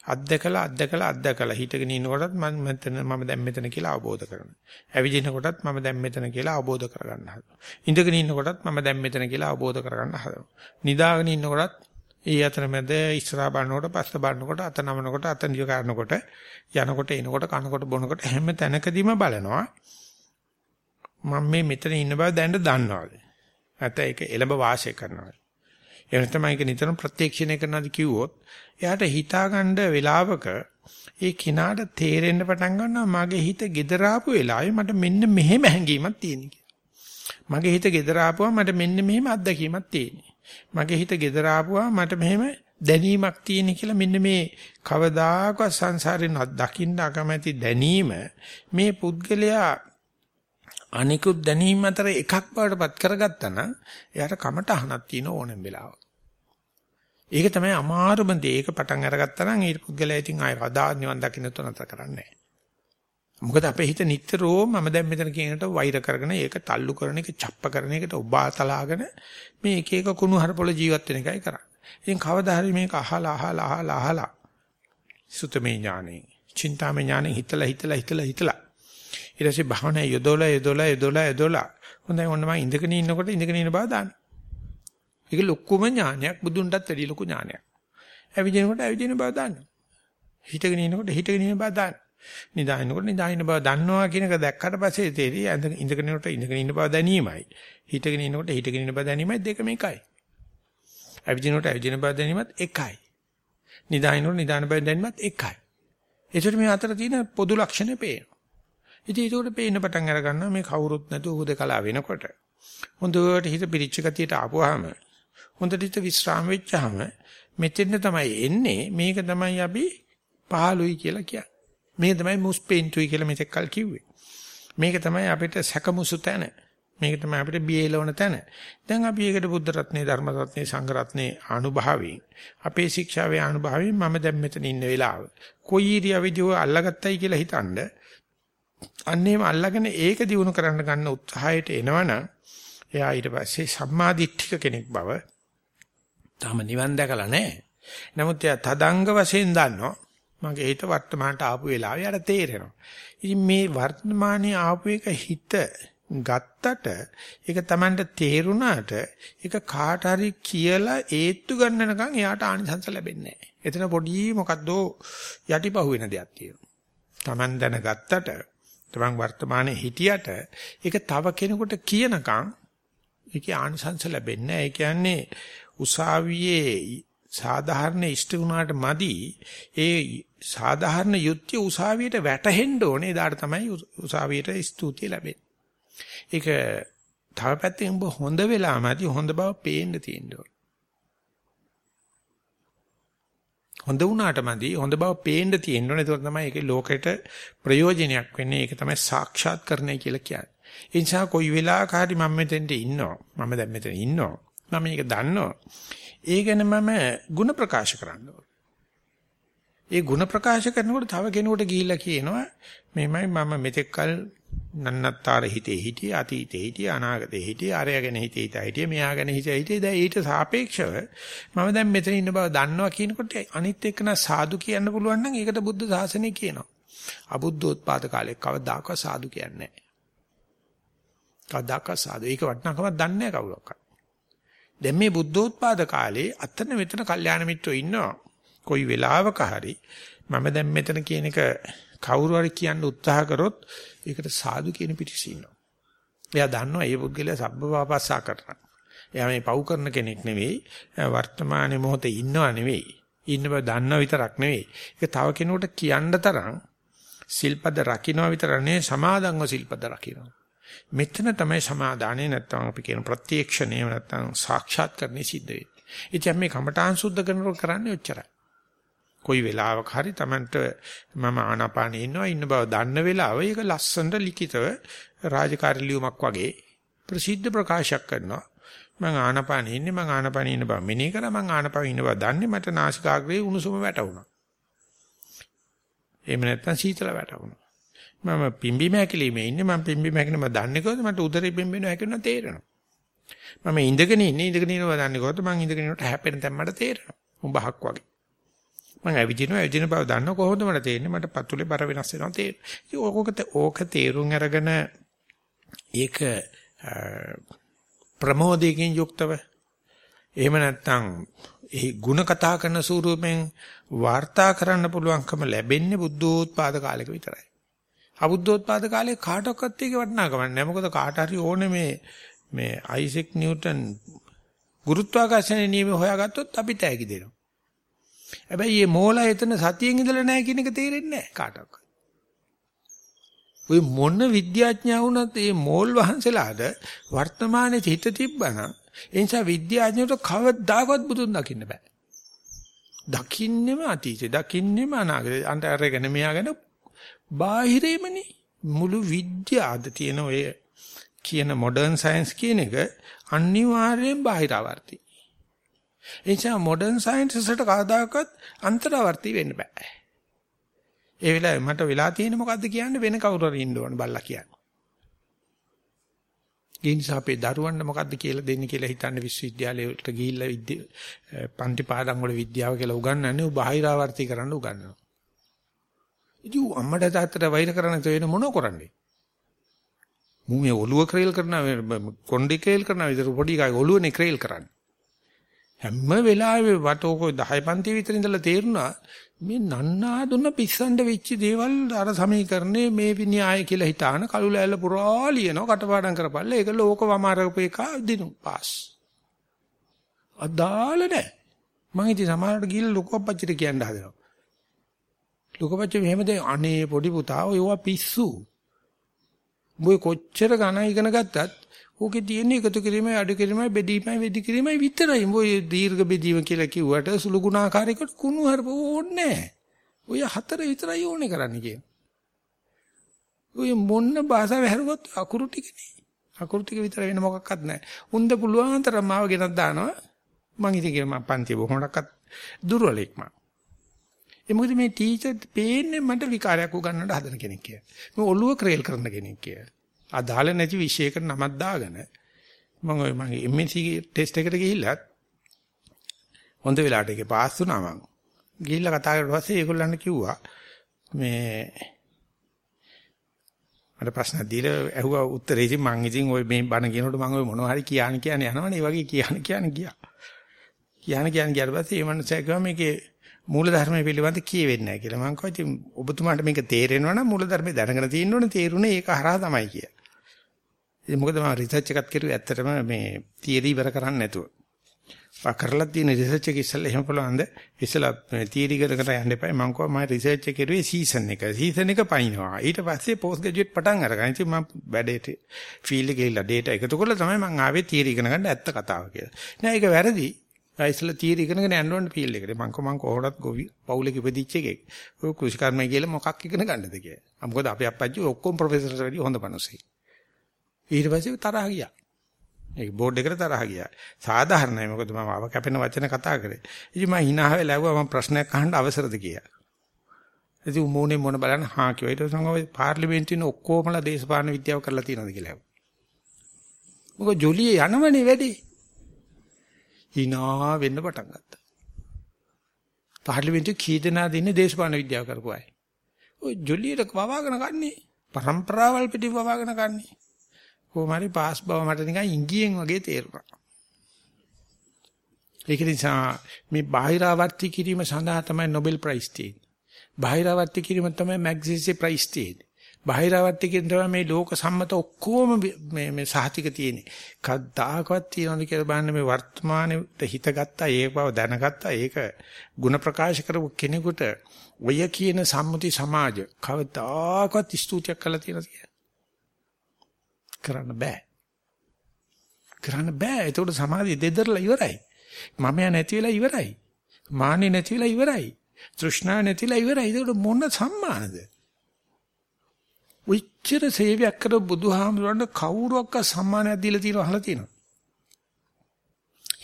අත්දකලා අත්දකලා අත්දකලා හිටගෙන ඉන්නකොටත් මම මෙතන මම දැන් මෙතන කියලා අවබෝධ කරගන්නවා. ඇවිදිනකොටත් මම දැන් මෙතන කියලා අවබෝධ කරගන්න හදනවා. ඉඳගෙන ඉන්නකොටත් මම දැන් මෙතන කියලා අවබෝධ කරගන්න හදනවා. නිදාගෙන ඉන්නකොටත් ඒ අතරමැද ඉස්සරහා බලනකොට පස්ස බලනකොට අත නමනකොට අත නිය කරනකොට යනකොට එනකොට කනකොට බොනකොට හැම තැනකදීම බලනවා මම මේ මෙතන ඉන්න බව දැනට දන්නවාද නැත්නම් ඒක එළඹ වාසය කරනවා. එහෙම තමයි ඒක නිතරම ප්‍රත්‍යක්ෂණය කරනවාද කිව්වොත් එයාට හිතාගන්න වෙලාවක ඒ කිනාට තේරෙන්න පටන් ගන්නවා මගේ හිත gedara ආපු වෙලාවේ මට මෙන්න මෙහෙම හැඟීමක් තියෙන මගේ හිත gedara ආපුවා මට මෙන්න මෙහෙම අත්දැකීමක් තියෙන්නේ. මගේ හිත gedara ආපුවා මට මෙහෙම දැනීමක් තියෙන කියලා මෙන්න මේ කවදාකවත් සංසාරේ දකින්න අකමැති දැනීම මේ පුද්ගලයා අනිකුත් දැනීම් අතර එකක් බවටපත් කරගත්තා නම් එයාට කමට අහනක් තියෙන ඕනෙම වෙලාවක. ඒක තමයි අමාරුම දේ. ඒක පටන් අරගත්තා නම් ඒ පුද්ගලයා ඉතින් ආය කදා නිවන් දකින්න තුනත කරන්නේ මොකද අපේ හිත නිතරම මම දැන් මෙතන කියනකට වෛර කරගෙන ඒක තල්ලු කරන එක, චප්ප කරන එකට ඔබාතලාගෙන මේ එක එක කුණු හරපොළ ජීවත් වෙන එකයි කරන්නේ. ඉතින් කවදා හරි මේක අහලා අහලා අහලා අහලා සුතමේ ඥානෙ, චින්තාමේ ඥානෙ හිතලා හිතලා හිතලා හිතලා ඊට පස්සේ භාවනා යොදවලා යොදවලා යොදවලා යොදවලා හොඳයි ඔන්න මම ඉඳගෙන ඉන්නකොට ඉඳගෙන ඉන්න බව දාන්න. ඒක ලොකුම ඥානයක් බුදුන්ටත් වැඩි ලොකු ඥානයක්. ඇවිදිනකොට ඇවිදින බව දාන්න. හිටගෙන ඉන්නකොට හිටගෙන ඉන්න බව දාන්න. නිදාගෙනකොට නිදාගෙන බව දන්නවා කියන එක දැක්කට පස්සේ තේරෙයි ඉඳගෙන ඉන්නකොට ඉඳගෙන ඉන්න බව දැනීමයි. හිටගෙන ඉන්නකොට හිටගෙන ඉන්න බව දැනීමයි දෙකම එකයි. ඇවිදිනකොට ඇවිදින බව දැනීමත් එකයි. නිදාගෙනකොට නිදාන බව දැනීමත් එකයි. ඒකට මේ අතර තියෙන පොදු ලක්ෂණ පේනවා. ඉතින් ඒකට පේන්න පටන් අර ගන්නවා මේ කවුරුත් නැතුව උදකලා වෙනකොට. හොඳට හිත පිරිච්ච ගතියට ආපුවාම හොඳට හිත විස්්‍රාම වෙච්චාම මෙතෙන් තමයි එන්නේ මේක තමයි අපි පහළුයි කියලා කියන්නේ. මේක තමයි මුස්පෙන්තුයි කියලා මෙතෙක් කල් කිව්වේ. මේක තමයි අපිට සැකමුසු තැන. මේක තමයි අපිට බියලවන තැන. දැන් අපි ඒකට බුද්ධ රත්නේ ධර්ම රත්නේ සංඝ රත්නේ අනුභවයෙන් අපේ ශික්ෂාවේ අනුභවයෙන් මම දැන් මෙතන ඉන්න වෙලාව. කොයි ඉරියවෙදිව අල්ලගත්තයි කියලා හිතන්නේ අන්නේම අල්ලගෙන ඒක දිනු කරන්න ගන්න උත්සාහයට එනවනම් එයා ඊට පස්සේ සම්මාදිට්ඨික කෙනෙක් බව තාම නිවන් දැකලා නැහැ. නමුත් එයා තදංග වශයෙන් දන්නවා මගේ හිත වර්තමානට ආපු වෙලාව යාට තේරෙනවා. ඉතින් මේ වර්තමානයේ ආපු එක හිත ගත්තට ඒක Tamanට තේරුණාට ඒක කාට හරි කියලා ඒත්තු ගන්නනකම් එයාට ආනිසංස ලැබෙන්නේ නැහැ. එතන පොඩි මොකද්ද යටිපහුවෙන දෙයක් තියෙනවා. Taman දැනගත්තට තමන් වර්තමානයේ හිටියට ඒක තව කෙනෙකුට කියනකම් ඒකේ ආනිසංස ලැබෙන්නේ නැහැ. ඒ කියන්නේ උසාවියේ සාධාරණ ඉෂ්ට වුණාට මදි ඒ සාධාරණ යුක්තිය උසාවියට වැටහෙන්න ඕනේ. එදාට තමයි උසාවියට ස්තුතිය ලැබෙන්නේ. ඒක තව පැත්තෙන් ඔබ හොඳ වෙලාමදි හොඳ බව පේන්න තියෙන්න ඕනේ. හොඳ වුණාට මදි හොඳ බව පේන්න තියෙන්න ඕනේ. ඒක තමයි ඒකේ ලෝකෙට ප්‍රයෝජනයක් වෙන්නේ. ඒක තමයි සාක්ෂාත් කරන්නේ කියලා කියන්නේ. ඒ නිසා කොයි වෙලාවක හරි මම මෙතෙන්ට ඉන්නවා. මම දැන් මෙතන ඉන්නවා. මම මේක දන්නවා. ඒ ගැන මම ಗುಣ ප්‍රකාශ කරන්න ඒ ಗುಣ ප්‍රකාශ කරනකොට තව කෙනෙකුට ගිහිල්ලා කියනවා මෙහෙමයි මම මෙතෙක් කල නන්නත්තර හිතේ හිටිය අතීතේ හිටිය අනාගතේ හිටිය අරය ගැන හිතේ හිතා හිටිය මෙයා ගැන හිතේ හිටිය. දැන් ඊට සාපේක්ෂව මම දැන් මෙතන ඉන්න බව දන්නවා කියනකොට අනිත් එක්කන සාදු කියන්න පුළුවන් නම් ඒකට බුද්ධ ශාසනය කියනවා. අබුද්ධෝත්පාද කාලේ කවදාකවත් සාදු කියන්නේ නැහැ. කවදාකවත් සාදු. ඒක වටිනාකමක් දන්නේ නැහැ කවුරක්වත්. දැන් මේ බුද්ධෝත්පාද කාලේ අතන මෙතන කල්යාණ මිත්‍රෝ ඉන්නවා. කොයි වෙලාවක හරි මම දැන් මෙතන කියන එක කවුරු හරි කියන්න උත්සාහ කරොත් ඒකට සාදු කියන පිටිස ඉන්නවා. එයා දන්නවා මේ පුද්ගලයා සබ්බපාපස්සා කරනවා. එයා මේ පව් කරන කෙනෙක් නෙවෙයි වර්තමානයේ මොහොතේ ඉන්නව නෙවෙයි. ඉන්න බව දන්නව විතරක් නෙවෙයි. ඒක තව කෙනෙකුට කියන්න තරම් සිල්පද රකින්න විතර නෙවෙයි සමාදන්ව සිල්පද රකින්න. මෙතන තමයි සමාදානේ නැත්තම් අපි කියන ප්‍රත්‍යක්ෂණය නැත්තම් සාක්ෂාත් කරන්නේ සිද්ධ වෙන්නේ. ඉතින් මේ කමඨාන් සුද්ධ කරනකොට කරන්නේ ඔච්චරයි. කොයි වෙලාවක හරි Tamanට මම ආනාපානෙ ඉන්නවා ඉන්න බව දන්න වෙලාව ඒක ලස්සනට ලිඛිතව රාජකාරී ලියුමක් වගේ ප්‍රසිද්ධ ප්‍රකාශයක් කරනවා. මම ආනාපානෙ ඉන්නේ මම ආනාපානෙ ඉන්න බව මෙනේ කරා මම ආනාපානෙ ඉන්න බව දන්නේ මට නාසිකාග්‍රේ උණුසුම වැටුණා. එහෙම නැත්නම් සීතල වැටුණා. මම පිම්බි මහැකිලිමේ ඉන්නේ මම පිම්බි මහැකිලිම දන්නේ කොහොමද? මට උදරේ පිම්බෙනවා හැකිනවා තේරෙනවා. මම ඉඳගෙන ඉන්නේ ඉඳගෙන ඉන්නවා දන්නේ කොහොමද? මම ඉඳගෙන ඉන්නකොට හැපෙන තැන් මට තේරෙනවා. උඹහක් වගේ. මම ඇවිදිනවා ඇවිදින බව දන්න කොහොමද මට තේරෙන්නේ මට පතුලේ බර වෙනස් වෙනවා තේරෙන්නේ. ඕක ඕක තේරුම් අරගෙන ඒක ප්‍රමෝදයෙන් යුක්තව එහෙම නැත්නම් ඒ ಗುಣ කතා කරන ස්වරූපෙන් වාර්තා කරන්න පුළුවන්කම ලැබෙන්නේ බුද්ධෝත්පාද කාලෙක විතරයි. අබුද්ධෝත්පාද කාලේ කාටවත් ඒක වටිනාකමක් නැහැ. මොකද කාට හරි ඕනේ මේ මේ අයිසෙක් නිව්ටන් ගුරුත්වාකර්ෂණ නියම හොයාගත්තොත් අපි තෑගි දෙනවා. හැබැයි මේ මෝලා එතන සතියෙන් ඉඳලා නැහැ කියන එක තේරෙන්නේ නැහැ කාටවත්. ওই මොන විද්‍යාඥයා වුණත් මේ මෝල් වහන්සේලාට වර්තමානයේ හිත තිබ්බනම් ඒ නිසා විද්‍යාඥයට කවදාකවත් බුදුන් දකින්න බෑ. දකින්නෙම අතීතේ, දකින්නෙම අනාගතේ. අන්ට අරගෙන මෙයාගෙන බාහිරෙමනේ මුළු විද්‍යාවද තියෙන ඔය කියන මොඩර්න් සයන්ස් කියන එක අනිවාර්යෙන් බාහිරාවර්ති. ඒ නිසා මොඩර්න් සයන්ස් වලට කවදාකවත් අන්තරාවර්ති වෙන්න බෑ. ඒ වෙලාවේ මට වෙලා තියෙන්නේ මොකද්ද කියන්නේ වෙන කවුරු හරි ඉන්න ඕන බල්ලා කියන්නේ. ඒ නිසා අපේ දරුවන්ට මොකද්ද කියලා දෙන්නේ කියලා හිතන්නේ විශ්වවිද්‍යාලයට ගිහිල්ලා විද්‍ය පන්ති පාඩම් වල විද්‍යාව කියලා උගන්වන්නේ බාහිරාවර්ති කරන්න උගන්වනවා. ඉතින් අම්මට තාත්තට වෛර කරන්න තේරෙන මොනව කරන්නේ? මු මේ ඔළුව ක්‍රේල් කරනවා කොණ්ඩේ ක්‍රේල් කරනවා විතර පොඩි එකයි ඔළුවනේ ක්‍රේල් කරන්නේ. හැම වෙලාවෙම වටෝක 10 පන්ති විතර ඉඳලා තේරුණා මේ නන්නා දුන්න පිස්සන්ඩ වෙච්ච දේවල් අර සමීකරණේ මේ වින්‍යාය කියලා හිතාන කළු ලෑල්ල පුරා ලියනවා කටපාඩම් කරපල්ලා. ඒක ලෝක වමාරක එක දිනු පාස්. අදාළ නැහැ මම ඉතින් සමහරට ගිහලා ලොකු අපච්චිට කියන්න හදනවා. ලොකු අපච්චි මෙහෙම දෙයි අනේ පොඩි පුතා ඔයවා පිස්සු. උඹ කොච්චර ගණන් ඉගෙන ගත්තත් ඕකේ තියෙන එකතු කිරීමයි අඩු කිරීමයි බෙදීමයි වෙදි කිරීමයි විතරයි. ඔය දීර්ඝ බෙදීම කියලා කිව්වට සුළු ගුණාකාරයකට කුණු හරප ඕනේ ඔය හතර විතරයි ඕනේ කරන්න කියන. ඔය මොන්න භාෂාව හැරුවත් අකුරු ටිකනේ. අකුරු ටික විතර වෙන මොකක්වත් නැහැ. උන්ද පුළුවන් තරම් මාව ගෙනත් දානවා. මං ඉතින් කියන මං පන්ති බොහොමඩක්වත් දුර්වලෙක් මං. ඒ මොකද මේ ටීචර් පේන්නේ මට විකාරයක් උගන්නන්න හදන කෙනෙක් කියලා. මේ ඔළුව ක්‍රේල් කරන කෙනෙක් කියලා. අදාළ නැති විෂයකට නමක් දාගෙන මම ඔය මගේ MSc ටෙස්ට් එකට ගිහිල්ලා හොඳ වෙලාවට ඒකේ පාස් වුණා මම. ගිහිල්ලා කතා කරලා පස්සේ ඒගොල්ලන්ට කිව්වා මේ මට ප්‍රශ්න දීලා ඇහුවා උත්තරේ ඉතින් මං ඉතින් ওই මේ බණ කියනකොට මම ওই මොනවා හරි කියන්න කියන්නේ යනවනේ ඒ වගේ කියන්න කියන්න ගියා. කියන්න කියන්න ගියාට පස්සේ මේ මනුස්සයා කිව්වා මේකේ මූල ධර්මයේ පිළිබඳ කියවෙන්නේ නැහැ කියලා. මං කිව්වා ඉතින් ඔබතුමාට මේක තේරෙනවා නම් මූල ධර්මයේ දැනගෙන තියෙන්න ඕනේ තේරුනේ ඒක හරහා තමයි කියලා. ඉතින් මොකද මම රිසර්ච් එකක් කරුවේ ඇත්තටම මේ තියරි ඉවර කරන්න නැතුව. මම කරලා තියෙන රිසර්ච් එක ඉස්සෙල්ලා එහෙම පුළුවන්ද? ඉස්සෙල්ලා තියරි කරකට යන්න එපා. මම කිව්වා මම රිසර්ච් එක කරුවේ සීසන් එක. සීසන් එක පයින්නවා. ඊට පස්සේ පෝස්ට් ග්‍රැජුවේට් පටන් අරගෙන ඉතින් මම වැඩේට ෆීල්ඩ් එකේ ගිහලා data එකතු කරලා තමයි මම ආවේ තියරි ඉගෙන ගන්න ඇත්ත කතාව කියලා. නෑ ඒක වැරදි. ඉස්සෙල්ලා තියරි ඉගෙනගෙන යන්න ඕනේ ෆීල්ඩ් එකට. මම කො මම කොහොමවත් ගොවි පවුලක ඉපදිච්ච එකෙක්. ඔය කෘෂිකර්මය කියලා මොකක් ඉගෙන ගන්නද කියලා. මොකද අපේ අප්පච්චි ඔක්කොම ප්‍රොෆෙසර්ස් වැඩි හොඳ මිනිස්සෙක්. ඊට පස්සේ තරහ ගියා. ඒ බෝඩ් එකට තරහ ගියා. සාධාරණයි මොකද මම අව කැපෙන වචන කතා කරේ. ඉතින් මම hina වෙලා ඇහුවා මම ප්‍රශ්නයක් අහන්න අවසරද කියලා. ඉතින් මොනේ මොන බලන්න හා කිව්වා. ඊට පස්සේ මම පාර්ලිමේන්තුවේ ඔක්කොමලා දේශපාලන විද්‍යාව කරලා තියෙනවද කියලා ඇහුවා. මොකද ජොලියේ යනවනේ වැඩි. hina වෙන්න පටන් ගත්තා. පාර්ලිමේන්තුවේ කී දෙනාද ඉන්නේ දේශපාලන විද්‍යාව කරපු අය. ඔය ජොලියට වවාගෙන කන්නේ. પરම්පරාවල් පිටින් වවාගෙන කන්නේ. කොහොම හරි පාස් බව මට නිකන් ඉංගියෙන් වගේ තේරුණා. ඒක නිසා මේ බාහිරාවර්ති කිරීම සඳහා තමයි Nobel Prize තියෙන්නේ. බාහිරාවර්ති කිරීම තමයි මැග්සීසේ ප්‍රයිස් තියෙන්නේ. බාහිරාවර්ති කිරීම තමයි මේ ලෝක සම්මත ඔක්කොම මේ මේ සහතික තියෙන්නේ. කද්දාකවත් තියනවද කියලා බලන්න මේ වර්තමානයේ හිත ගත්තා ඒ බව දැනගත්තා ඒක ಗುಣ ප්‍රකාශ කරපු කෙනෙකුට ඔය කියන සම්මුති සමාජ කවදාකවත් ස්තුතියක් කළා තියෙනවද කියලා කරන්න බෑ. කරන්න බෑ. ඒතකොට සමාධිය දෙදරලා ඉවරයි. මමයා නැති වෙලා ඉවරයි. මාන්නේ නැති වෙලා ඉවරයි. තෘෂ්ණා නැතිලා ඉවරයි. ඒකට මොන සම්මානද? උච්චර සේවයක් කර බුදුහාමුදුරන්ට කවුරුවක්ක සම්මානයක් දීලා තියෙනව අහලා තියෙනවා.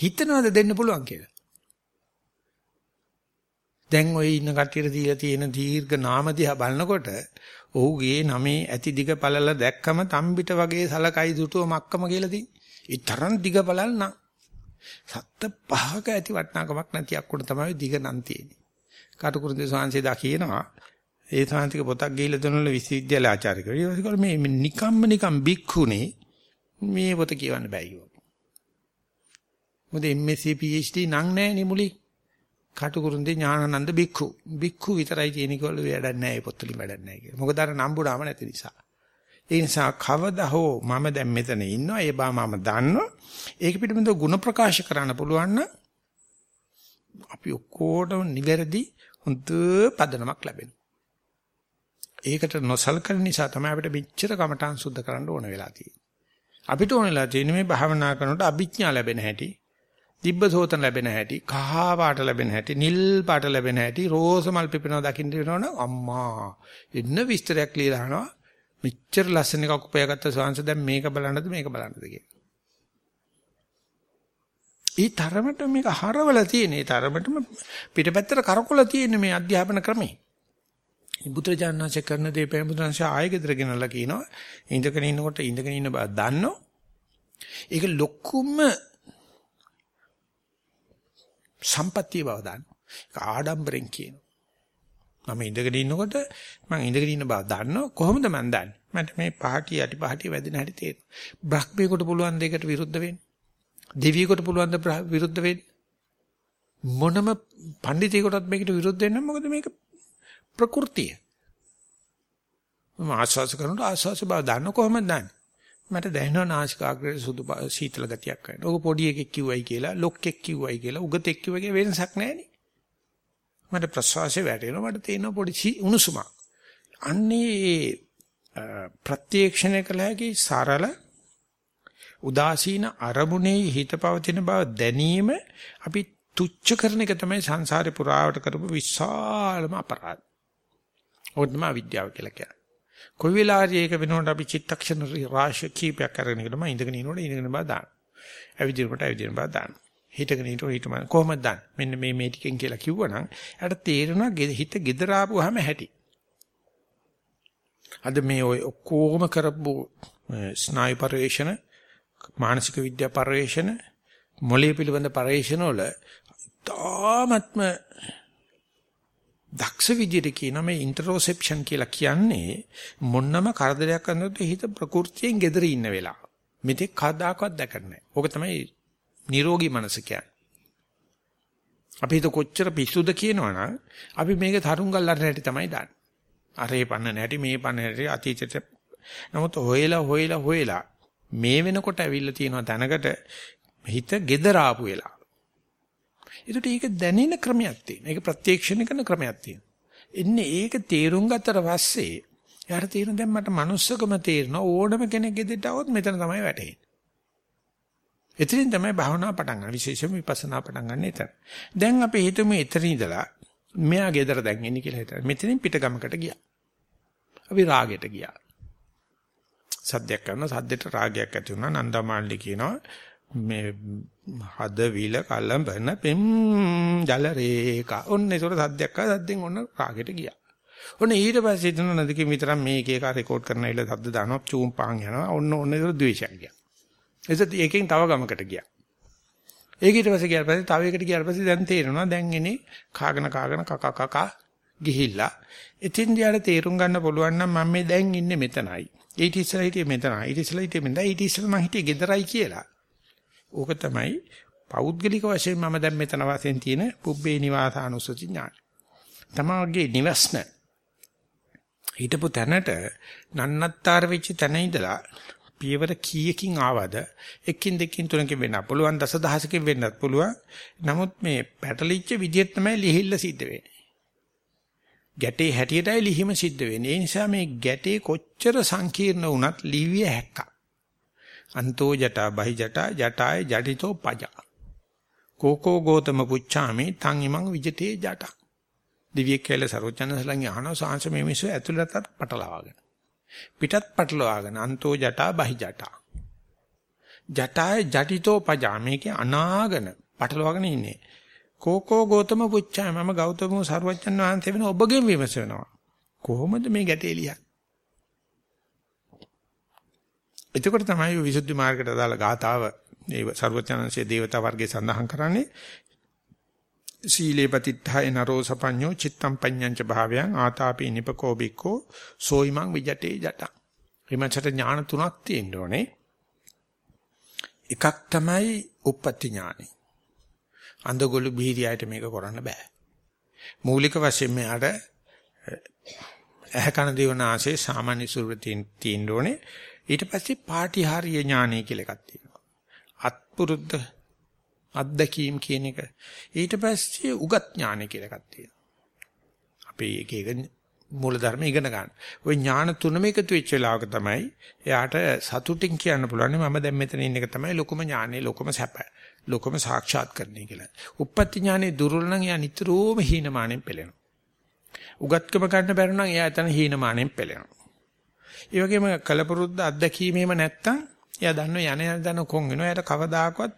හිතනවාද දෙන්න පුළුවන් කියලා? දැන් ඔය ඉන්න කට්ටියට දීලා තියෙන දීර්ඝ නාම දිහා බලනකොට ඔහුගේ නමේ ඇති දිග පළල දැක්කම තම්බිට වගේ සලකයි දුටුව මක්කම කියලා තියෙන්නේ. ඒ තරම් දිග පළල් නම් සත්ත පහක ඇති වටනාකමක් නැති අක්කුණ තමයි දිග නම් තියෙන්නේ. කටුකුරුන්දේ සාංශේ දා කියනවා ඒ සාන්තික පොතක් ගිහිල්ලා දුන්නල විශ්වවිද්‍යාල ආචාර්ය කෙනෙක්. ඒක මේ නිකම්ම නිකම් බික්ඛුනේ මේ පොත කියවන්න බෑ කිව්වා. මොකද MSc PhD නම් නැහැ නේ මුලින්. කටුකුරුන්දී ඥානানন্দ බික්ඛු. බික්ඛු විතරයි කියන කවලු වැඩක් නැහැ ඒ පොත් වලින් වැඩක් නැහැ කියලා. මොකද අර නම්බුනාම නැති නිසා. ඒ නිසා කවදා හෝ මම දැන් මෙතන ඉන්නවා ඒ බා මම දන්නවා. ඒක පිටින්ද ගුණ ප්‍රකාශ කරන්න පුළුවන් අපි ඔක්කොටම නිවැරදි හොඳ පදනමක් ලැබෙනවා. ඒකට නොසලකන නිසා තමයි අපිට මෙච්චර කමඨාන් සුද්ධ කරන්න ඕන වෙලා තියෙන්නේ. අපිට ඕන වෙලා තියෙන්නේ මේ භාවනා කරනකොට අභිඥා ලැබෙන හැටි. දිබ්බසෝතන ලැබෙන හැටි, කහ පාට ලැබෙන හැටි, නිල් පාට ලැබෙන හැටි, රෝස මල් පිපෙනවා දකින්න වෙනවනම් අම්මා එන්න විස්තරයක් ලියලා අහනවා. මෙච්චර ලස්සන එකක් උපයාගත්ත සාංශ දැන් මේක බලන්නද මේක බලන්නද කියලා. ඒ තරමට මේක හරවල තියෙන. ඒ තරමටම පිටපැත්තට කරකොල තියෙන මේ අධ්‍යාපන ක්‍රමේ. බුදුරජාණන්සේ කරන දේ පෙරමුදුරන්සේ ආයෙ ගෙදර ගෙනල්ලා කියනවා. ඉඳගෙන ඉන්නකොට ඉඳගෙන ඉන්න බව දන්නෝ. ඒක ලොකුම සම්පත්තිය බව දාන්න. ඒක ආඩම්බරෙන් කියනවා. මම ඉඳගෙන ඉන්නකොට මම ඉඳගෙන ඉන්න බව දන්නව කොහොමද මන් දන්නේ? මට මේ පහටි යටි පහටි වැදෙන හැටි තේරෙනවා. බ්‍රහ්මීකට පුළුවන් දෙයකට විරුද්ධ වෙන්න. දෙවියෙකුට පුළුවන් ද විරුද්ධ වෙන්න. මොනම පඬිතෙකුටත් මේකට විරුද්ධ වෙන්න මොකද මේක ප්‍රകൃතිය. මම ආස්වාස කරනකොට ආස්වාස බව දන්න කොහොමද දන්නේ? මට දැනෙනවා නාසිකාග්‍රේ සුදු සීතල ගතියක් වෙනවා. ඕක පොඩි එකෙක් කිව්වයි කියලා, ලොක්ෙක් කිව්වයි කියලා, උගතෙක් කිව්වයි කියලා වෙනසක් නැහැනේ. මට ප්‍රසවාසය වැටෙනවා මට තේරෙනවා පොඩි උණුසුමක්. අන්නේ ප්‍රත්‍යක්ෂණය කළ හැකි සරල උදාසීන අරමුණේ හිත පවතින බව දැනීම අපි තුච්ච කරන එක තමයි සංසාරේ පුරාවට කරපු විශාලම අපරාධ. ඕක තමයි විද්‍යාව කියලා කියන්නේ. කොයි වෙලාවරි ඒක වෙනකොට අපි චිත්තක්ෂණ රාශිය කීපයක් අරගෙන ඉන්නකොටම ඉඳගෙන ඉන්නකොට ඉඳගෙන බා දාන්න. ඇවිදිනකොට ඇවිදින බා දාන්න. හිටගෙන ඉන්නකොට හිටම කොහොමද දාන්න? මෙන්න මේ මේ ටිකෙන් කියලා කිව්වනම් එයාට තේරෙනවා හිත gedara ආපුවාම හැටි. අද මේ ඔය ඔක්කොම කරපු ස්නායු පරිශ්‍රණ මානසික විද්‍යා පරිශ්‍රණ මොළයේ පිළිබඳ පරිශ්‍රණ වල තාමත්ම දක්ෂ විදියට කියන මේ ඉන්ටරොසෙප්ෂන් කියලා කියන්නේ මොන්නම කරදරයක් කරනකොට හිත ප්‍රകൃතියෙන් gedere ඉන්න වෙලාව. මෙතෙක් කවදාකවත් දැකන්නේ නැහැ. ඕක තමයි නිරෝගී මනස කියන්නේ. අපි හිත කොච්චර පිස්සුද කියනවනම් අපි මේක තරුංගල් අරන හැටි තමයි දාන්නේ. අරේ පන්න නැටි මේ පන්න නැටි අතීතයට නමුත් හොයලා හොයලා හොයලා මේ වෙනකොට ඇවිල්ලා තියෙනවා තැනකට හිත gedara ආපු වෙලා. ඒකට ඒක දැනෙන ක්‍රමයක් තියෙනවා. ඒක ප්‍රත්‍යක්ෂණය කරන ක්‍රමයක් තියෙනවා. එන්නේ ඒක තේරුම් ගත්තට පස්සේ යාර තේරෙන දැන් මට manussකම තේරෙන ඕනම කෙනෙක් ගෙදරට આવොත් මෙතන තමයි වැටෙන්නේ. එතනින් තමයි භාවනා පටන් ගන්න. විශේෂයෙන්ම විපස්සනා පටන් ගන්න එතන. දැන් අපි හිතමු එතන ඉඳලා මෙයා ගෙදර දැන් එන්නේ කියලා හිතලා. මෙතනින් පිටගමකට ගියා. අපි රාගෙට ගියා. සද්දයක් කරන සද්දෙට රාගයක් ඇති වුණා. නන්දමාලි කියනවා මේ හද විල කලඹන පෙම් ජල රේඛා. ඔන්න ඒතර සද්දයක් ආවා. සද්දෙන් ඔන්න රාගෙට ගියා. ඔන්න ඊට පස්සේ හිතන නදිකේ විතරක් මේක එක රෙකෝඩ් කරන ඉල සද්ද දානවා චූම් පාන් යනවා. ඔන්න ඔන්න ඒතර ද්වේෂයක් ගියා. එසත් ඒකෙන් තව ගමකට ගියා. ඒක ඊට පස්සේ ගියාට පස්සේ තව එකකට ගියාට පස්සේ දැන් තේරෙනවා දැන් එනේ කාගෙන කාගෙන කක කක ගිහිල්ලා ඉතින් දිහාට තේරුම් ගන්න පුළුවන් නම් මම මේ දැන් ඉන්නේ මෙතනයි. ඊට ඉස්සෙල්ලා හිටියේ මෙතනයි. ඊට ඉස්සෙල්ලා හිටියේ මෙතනයි. ඊට ඉස්සෙල්ලා මම හිටියේ ගෙදරයි කියලා. ඕක තමයි පෞද්ගලික වශයෙන් මම දැන් මෙතන වශයෙන් තියෙන පුබ්බේ නිවාසානුස්සති ඥාන. තමගේ නිවස්න හිටපු තැනට නන්නත්තර වෙච්ච තැන ඉඳලා පියවර කීයකින් ආවද? එකකින් දෙකකින් තුනකින් වෙන්න පුළුවන් දසදහසකින් වෙන්නත් පුළුවන්. නමුත් මේ පැටලිච්ච විදිහට තමයි ලිහිල්ල සිද්ධ වෙන්නේ. ගැටේ හැටියටයි ලිහිම සිද්ධ වෙන්නේ. ඒ නිසා මේ ගැටේ කොච්චර සංකීර්ණ වුණත් ලිවිය හැක්කක් අන්තෝ ජටා බහි ජටා ජටාය ජටිතෝ පජා කෝකෝ ගෝතම පුච්ඡාමි තං ඉමං විජිතේ ජටා දිව්‍ය කැල සරෝජනසලන් යහන සාංශ මේ මිස ඇතුළතත් පටලවාගෙන පිටත් පටලවාගෙන අන්තෝ ජටා බහි ජටා. ජටාය ජටිතෝ පජා මේකේ අනාගන පටලවාගෙන ඉන්නේ. කෝකෝ ගෞතම පුච්චා මම ගෞතම සර්වජන් වහන්සේ වෙන ඔබගෙන් විමසනවා. කොහොමද මේ ගැටේ ලියන්නේ? එතකොට තමයි විසුද්ධි මාර්ගයට අදාළ ගාතාව ඒ සර්වඥාන්සේ දේවතා වර්ගයේ සඳහන් කරන්නේ සීලේ පතිත්ථය නරෝ සපඤ්ඤෝ චිත්තම් පඤ්ඤංච භාවයන් ආතාපි නිපකෝ බික්කෝ සෝයිමං විජටේ ජට. විමචට ඥාන තුනක් තියෙන්න ඕනේ. එකක් තමයි උප්පත්ති ඥානෙ. අන්දගොළු බීරියයට මේක කරන්න බෑ. මූලික වශයෙන් මෙයාට ඇහැ කන දිවනාසේ සාමාන්‍ය ස්වරූපයෙන් තියෙන්න ඕනේ. ඊට පස්සේ පාටිහාරීය ඥානය කියලා එකක් තියෙනවා. අත්පුරුද්ද අත්දැකීම් කියන එක. ඊට පස්සේ උගත් ඥානය කියලා එකක් තියෙනවා. අපි එක එක මූලධර්ම ඉගෙන ගන්න. ওই ඥාන තුනම එකතු වෙච්ච වෙලාවක තමයි එයාට සතුටින් කියන්න පුළුවන් මම දැන් මෙතන ඉන්න එක තමයි ලොකුම ඥානෙ ලොකුම සැප. ලොකුම සාක්ෂාත් කරන්නේ කියලා. උප්පත්ති ඥානෙ දුර්වල නම් එයා නිතරම හීනමානෙන් පෙළෙනවා. උගත්කම ගන්න බැරි නම් එයා එතන හීනමානෙන් පෙළෙනවා. ඒ වගේම කලපුරුද්ද අත්දැකීමේම නැත්තම් එයා දන්නව යන යන දන කොන් වෙනවා. එයාට කවදාකවත්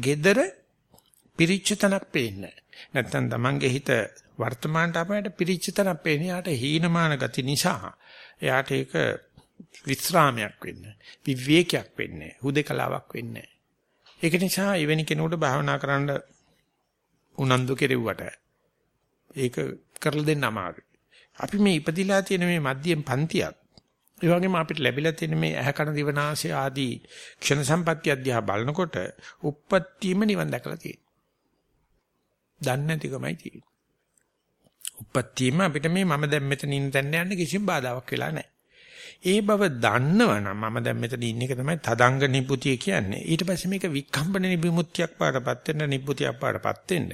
gedara පිරිච්ච තනක් පේන්නේ නැත්තම් Tamange හිත වර්තමානට අපයට පිරිච්ච තනක් පේන්නේ. එයාට හීනමාන ගති නිසා එයාට ඒක විස්රාමයක් වෙන්නේ. විවේකයක් වෙන්නේ. හුදේකලාවක් වෙන්නේ. ඒක නිසා එවැනි කෙනෙකුට භාවනා කරන්න උනන්දු කෙරෙව්වට ඒක කරලා දෙන්න අමාරුයි. අපි මේ ඉපදිලා තියෙන මේ මධ්‍යම පන්තියක් ඒ වගේම අපිට ලැබිලා තියෙන මේ ඇහැ කන දිවනාසය ආදී ක්ෂණ සම්පත්‍ය අධ්‍යා බලනකොට උප්පත්තියම නිවන් දැකලා තියෙනවා. දන්නේ නැතිකමයි තියෙන්නේ. උප්පත්තියම අපිට මේ මම දැන් මෙතන ඉන්න තැන යන්න කිසිම බාධාවක් වෙලා නැහැ. ඒ බව දන්නවනම් මම දැන් මෙතන ඉන්න එක තමයි තදංග නිබ්බුතිය කියන්නේ. ඊට පස්සේ මේක වික්ඛම්බන නිබ්බුතියක් පාඩපත් වෙන්න නිබ්බුතියක් පාඩපත් වෙන්න.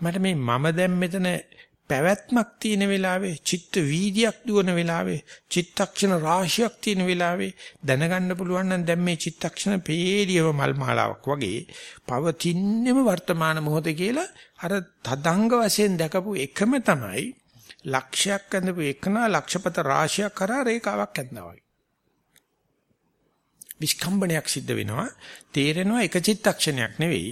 මට මේ මම දැන් මෙතන පැවැත්මක් තියෙන වෙලාවේ චිත්ත වීදියක් දුවන වෙලාවේ චිත්තක්ෂණ රාශියක් තියෙන වෙලාවේ දැනගන්න පුළුවන් නම් දැන් මේ චිත්තක්ෂණ පේලියව මල් මාලාවක් වගේ පවතින්නෙම වර්තමාන මොහොතේ කියලා අර තදංග වශයෙන් දැකපු එකම තමයි ලක්ෂයක් ඇඳපු එකනා ලක්ෂපත රාශියක් කරා රේඛාවක් ඇඳනවා වගේ. විස්කම්බණයක් සිද්ධ වෙනවා තේරෙනවා එක චිත්තක්ෂණයක් නෙවෙයි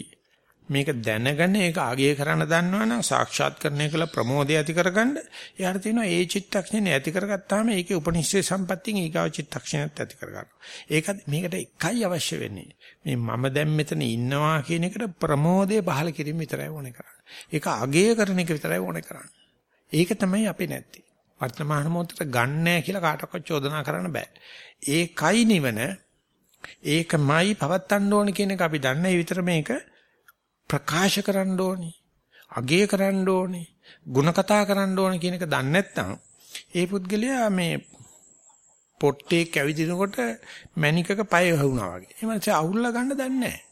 මේක දැනගෙන ඒක ආගය කරන්න දන්නවනම් සාක්ෂාත් කරණය කළ ප්‍රමෝදය ඇති කරගන්න එයාට තියෙනවා ඒ චිත්තක්ෂණය ඇති කරගත්තාම ඒකේ උපනිශ්‍රේ සම්පත්තියෙන් ඊගාව චිත්තක්ෂණයත් ඇති කරගන්න. ඒකත් මේකට එකයි අවශ්‍ය වෙන්නේ. මේ මම දැන් මෙතන ඉන්නවා කියන එකට ප්‍රමෝදය පහල කිරීම විතරයි ඕනේ කරන්නේ. ඒක ආගය කරන එක විතරයි ඕනේ කරන්නේ. ඒක තමයි අපි නැත්තේ. වර්තමාන මොහොතට ගන්නෑ කියලා කාටවත් චෝදනා කරන්න බෑ. ඒකයි නිවන. ඒකමයි පවත්තන්න ඕන කියන එක අපි දන්නේ විතර මේක ප්‍රකාශ කරන්න ඕනේ. අගය කරන්න ඕනේ. ಗುಣ කතා කරන්න ඕනේ කියන එක දන්නේ නැත්නම් ඒ පුද්ගලයා මේ පොට්ටේ කැවිදිනකොට මැණිකක පය වහුණා වගේ. ඒ මනස අහුල්ලා ගන්න දන්නේ නැහැ.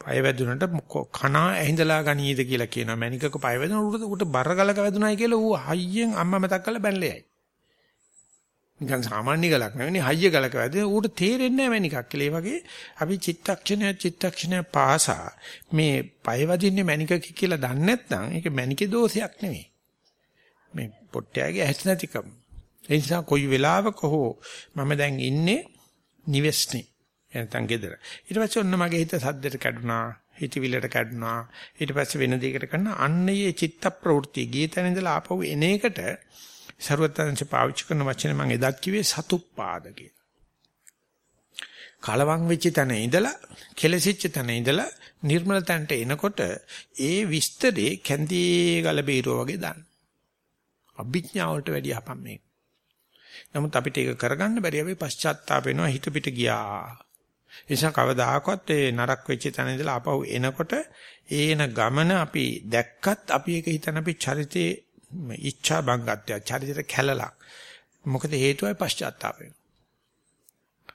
පය වැදුනට කනා ඇහිඳලා ගනීද කියලා කියනවා. මැණිකක පය වැදුනට උට බර ගලක වැදුනායි කියලා ඌ හයියෙන් අම්මා මතක් කරලා බැනලා යයි. නිකන් සාමාන්‍ය ගලක් නෙවෙයි හයිය ගලක වැදේ ඌට තේරෙන්නේ නැහැ මැනිකක් කියලා. ඒ වගේ අපි චිත්තක්ෂණය චිත්තක්ෂණය පාසා මේ පය වදින්නේ මැනිකක කියලා දන්නේ නැත්නම් ඒක මැනිකේ දෝෂයක් නෙවෙයි. මේ පොට්ටයාගේ ඇස් නැතිකම. ඒ නිසා කොයි වෙලාවක හෝ මම දැන් ඉන්නේ නිවෙස්නේ. නැත්නම් ගෙදර. ඊට පස්සේ ඔන්න මගේ හිත සද්දට කැඩුනා. හිතවිල්ලට කැඩුනා. ඊට පස්සේ වෙන දෙයකට කරන අන්නේ චිත්ත ප්‍රවෘත්ති ගීතන ඉඳලා ආපහු එන එකට ਸਰවත්තංශ පාවිච්චි කරන වචනේ මම එදත් කිව්වේ සතුප්පාද කියලා. කලවම් වෙච්ච තැන ඉඳලා කෙලසිච්ච තැන ඉඳලා නිර්මල තැනට එනකොට ඒ විස්තරේ කැන්දී ගල බීරුව වගේ දාන්න. අභිඥාව වලට වැඩිය අපම් මේක. නමුත් අපිට ඒක කරගන්න බැරි අපි පශ්චාත්තාප වෙනවා හිත පිට ගියා. නිසා කවදාකවත් ඒ නරක වෙච්ච තැන ඉඳලා ආපහු එනකොට ඒන ගමන අපි දැක්කත් අපි ඒක හිතන අපි චරිතේ ඉච්ඡා බංගත්වය චරිතය කැළලා. මොකද හේතුවයි පශ්චාත්තාපය.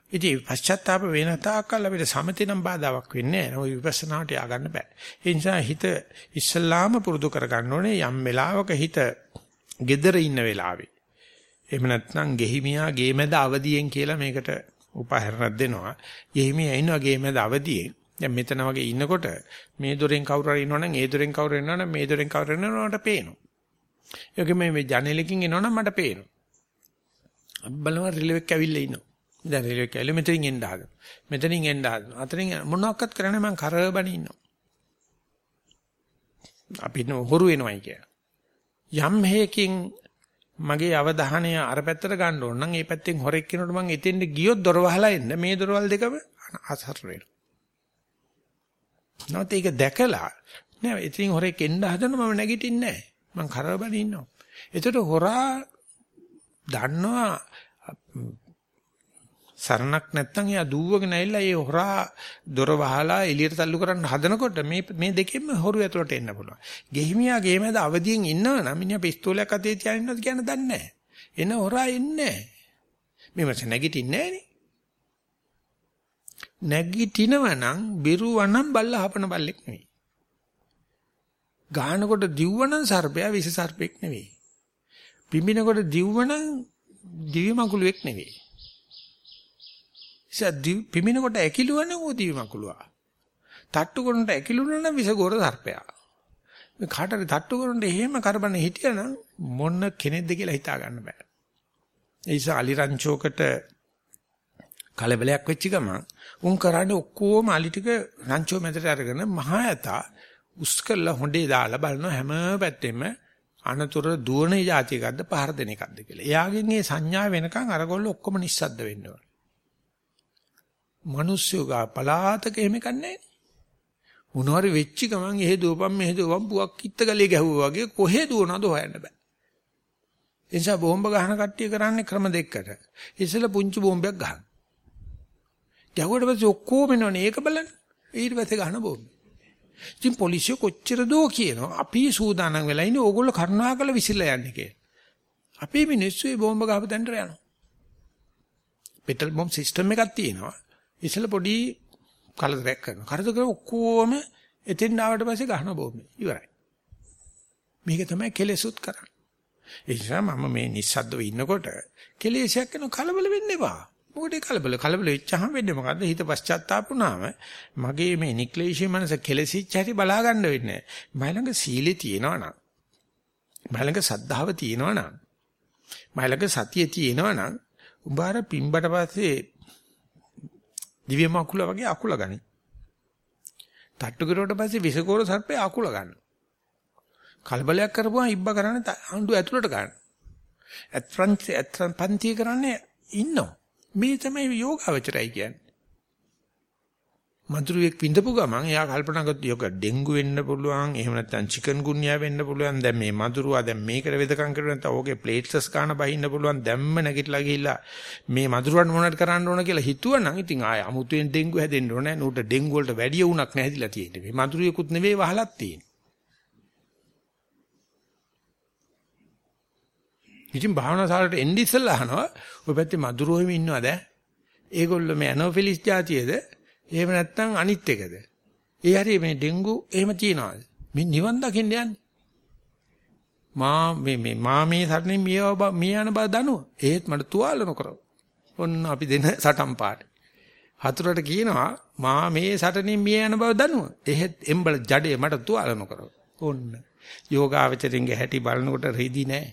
ඉතින් පශ්චාත්තාප වෙන තාක්කල් අපිට සමතේනම් බාධාවක් වෙන්නේ නැහැ. ඔය විපස්සනාට ය아가න්න බෑ. ඒ නිසා හිත ඉස්සල්ලාම පුරුදු කරගන්න ඕනේ යම් වෙලාවක හිත gedara ඉන්න වෙලාවේ. එහෙම නැත්නම් ගෙහිමියා ගේ මැද අවදියෙන් කියලා මේකට උපහරණයක් දෙනවා. ගෙහිමියා ඉන්නවා ගේ මැද අවදියෙන්. දැන් මෙතන වගේ ඉන්නකොට මේ දොරෙන් කවුරු හරි ඉන්නවනම් ඒ දොරෙන් කවුරු ඉන්නවනම් මේ දොරෙන් කවුරු ඉන්නවනට පේනවා. ඒකම මේ ජනේලකින් එනවනම් මට පේනවා. අපි බලනවා රිලෙවෙක් ඇවිල්ලා ඉන්නවා. දැන් රිලෙවෙක් ඇවිල්ලා මෙතනින් එන්න ආගම. මෙතනින් එන්න ආගම. අතරින් මොනවාක්වත් කරන්නේ මම කරබණ ඉන්නවා. අපි හොරු වෙනවයි කිය. යම් හේකින් මගේ අවධානය අර පැත්තට ගන්න ඕන නම් ඒ පැත්තෙන් හොරෙක් කෙනෙකුට මම එතෙන්ට ගියොත් දොර වහලා එන්න මේ දොරවල් දෙකම අසර වෙනවා. නැවත ඒක දැකලා නෑ එතනින් හොරෙක් එන්න හදන මම නැගිටින්නේ නෑ. මං කරබන ඉන්නවා. එතකොට හොරා දන්නවා සරණක් නැත්තම් එයා දුවගෙන ඇවිල්ලා ඒ හොරා දොර වහලා එළියට තල්ලු කරන්න හදනකොට මේ මේ දෙකෙන්ම හොරු ඇතුළට එන්න පුළුවන්. ගෙහිමියා ගේ මැද අවදියෙන් ඉන්නවනම් මිනිහා පිස්තෝලයක් අතේ තියාගෙන ඉන්නවද කියන දන්නේ නැහැ. එන හොරා එන්නේ නැහැ. මේ මාස නැගිටින්නේ නැහනේ. නැගිටිනවනම් බිරුවනම් බල්ලා හපන බල්ලෙක් නෙවෙයි. ගානකොට දිව්වනම් සර්පයා විස සර්පෙක් නෙවෙයි. පිඹිනකොට දිව්වනම් දිවි මකුලුවෙක් නෙවෙයි. ඉතින් පිඹිනකොට ඇකිලුවනම් ਉਹ දිවි මකුලුවා. තට්ටු කරනට ඇකිලුණා නම් විස ගොර සර්පයා. මේ කාටරි තට්ටු කරනට එහෙම කරබන හිටියනම් මොන කෙනෙක්ද කියලා හිතා ගන්න බෑ. ඒ නිසා අලිරංචෝකට කලබලයක් වෙච්ච ගමන් උන් කරන්නේ ඔක්කොම අලි ටික රංචෝ මැදට අරගෙන මහා යතා උස් කළා හොඬේ දාලා බලන හැම පැත්තෙම අනතුරු දුවන જાතියකද්ද පහර දෙන එකක්ද කියලා. එයාගෙන් මේ සංඥා වෙනකන් අරගොල්ල ඔක්කොම නිස්සද්ද වෙන්න ඕන. මිනිස්සු ගා පලාතක එහෙම කන්නේ මොනවාරි වෙච්ච ගමන් එහෙ දුවපම් මෙහෙ දුවපම් පුවක් කිත්ත ගලේ ගැහුවා වගේ කොහෙ දුවනවද හොයන්න බෑ. ඒ නිසා බෝම්බ ගහන කට්ටිය කරන්නේ ක්‍රම දෙකකට. ඉස්සෙල්ලා පුංචි බෝම්බයක් ගහන. ගැහුවට පස්සේ ඔක්කොම එනවනේ ඒක බලන්න. ඊට පස්සේ ගහන බෝම්බ. ඉතින් පොලිසිය කොච්චර දෝ කියනවා අපි සූදානම් වෙලා ඉන්නේ ඕගොල්ලෝ කරුණාකර විසිරලා යන්නේ කියලා. අපේ මිනිස්සු මේ බෝම්බ ගහපු තැනට යනවා. පෙටල් බෝම්බ සිස්ටම් එකක් තියෙනවා. ඉස්සෙල්ලා පොඩි කලදරයක් කරනවා. කරදර කරලා ඔක්කොම එතෙන් ආවට පස්සේ ගහන බෝම්බ. ඉවරයි. මේක තමයි කෙලෙසුත් කරන්නේ. ඒ නිසා මම මේ නිස්සද්දව ඉන්නකොට කෙලෙසයක් කරන කලබල වෙන්න එපා. මොකද කලබල කලබල වෙච්චහම වෙන්නේ මොකද්ද? හිත පශ්චාත්තාප වුණාම මගේ මේ නික්ලේශී මනස කෙලෙසිච්ච හැටි බලා ගන්න වෙන්නේ. මයි ළඟ සීලේ තියෙනවා නම් මයි ළඟ සද්ධාව තියෙනවා නම් මයි ළඟ සතිය තියෙනවා නම් උඹාර පිම්බට පස්සේ දිව්‍ය මකුල වගේ අකුල ගනි. තට්ටු කරුවට පස්සේ විසකෝර සර්පේ අකුල ගන්නවා. කලබලයක් කරපුවා ඉබ්බ කරන්නේ අඬු ඇතුළට ගන්න. ඇත්පන්ති ඇත්පන්ති කරන්නේ ඉන්නෝ. මේ තමයි යෝගාවචරයි කියන්නේ. මදුරුවෙක් විඳපු ගමන් එයා කල්පනා කරත් යෝග ඩෙන්ගු වෙන්න පුළුවන් එහෙම නැත්නම් චිකන් ගුන්යා වෙන්න පුළුවන්. දැන් මේ මදුරුවා දැන් මේකට වෙදකම් කරුවා නැත්නම් ඕකේ ප්ලේට්ස් ගන්න බහින්න පුළුවන්. දැම්ම නැගිටලා ගිහිල්ලා මේ මදුරුවන් මොනවට කරන්න ඕන කියලා හිතුවනම් ඉතින් ආය අමුතුවෙන් ඩෙන්ගු හැදෙන්න ඕනේ. නෑ නූට ඩෙන්ගු වලට වැඩි වුණක් නැහැදිලා තියෙන්නේ. මේ මදුරුවෙකුත් නෙවෙයි වහලක් තියෙන්නේ. ඉතින් භාවනා ශාලාවට එන්න ඉස්සෙල්ලා අහනවා ඔය පැත්තේ මధుරෝෙම ඉන්නවද? ඒගොල්ලෝ මේ ඇනෝෆිලිස් જાතියේද? එහෙම නැත්නම් අනිත් එකද? ඒ හරි මේ ඩෙන්ගු එහෙම තියනවාද? මේ නිවන් දකින්න යන්නේ. මා මේ මේ මා මේ සරණේ මියව මිය යන බව දනුව. ඒත් මට තුවාල නොකරව. ඔන්න අපි දෙන සටන් පාට. හතුරට කියනවා මා මේ සටනේ මිය යන බව දනුව. එහෙත් එම්බල ජඩේ මට තුවාල නොකරව. ඔන්න යෝගාවචරින්ගේ හැටි බලනකොට රෙදි නෑ.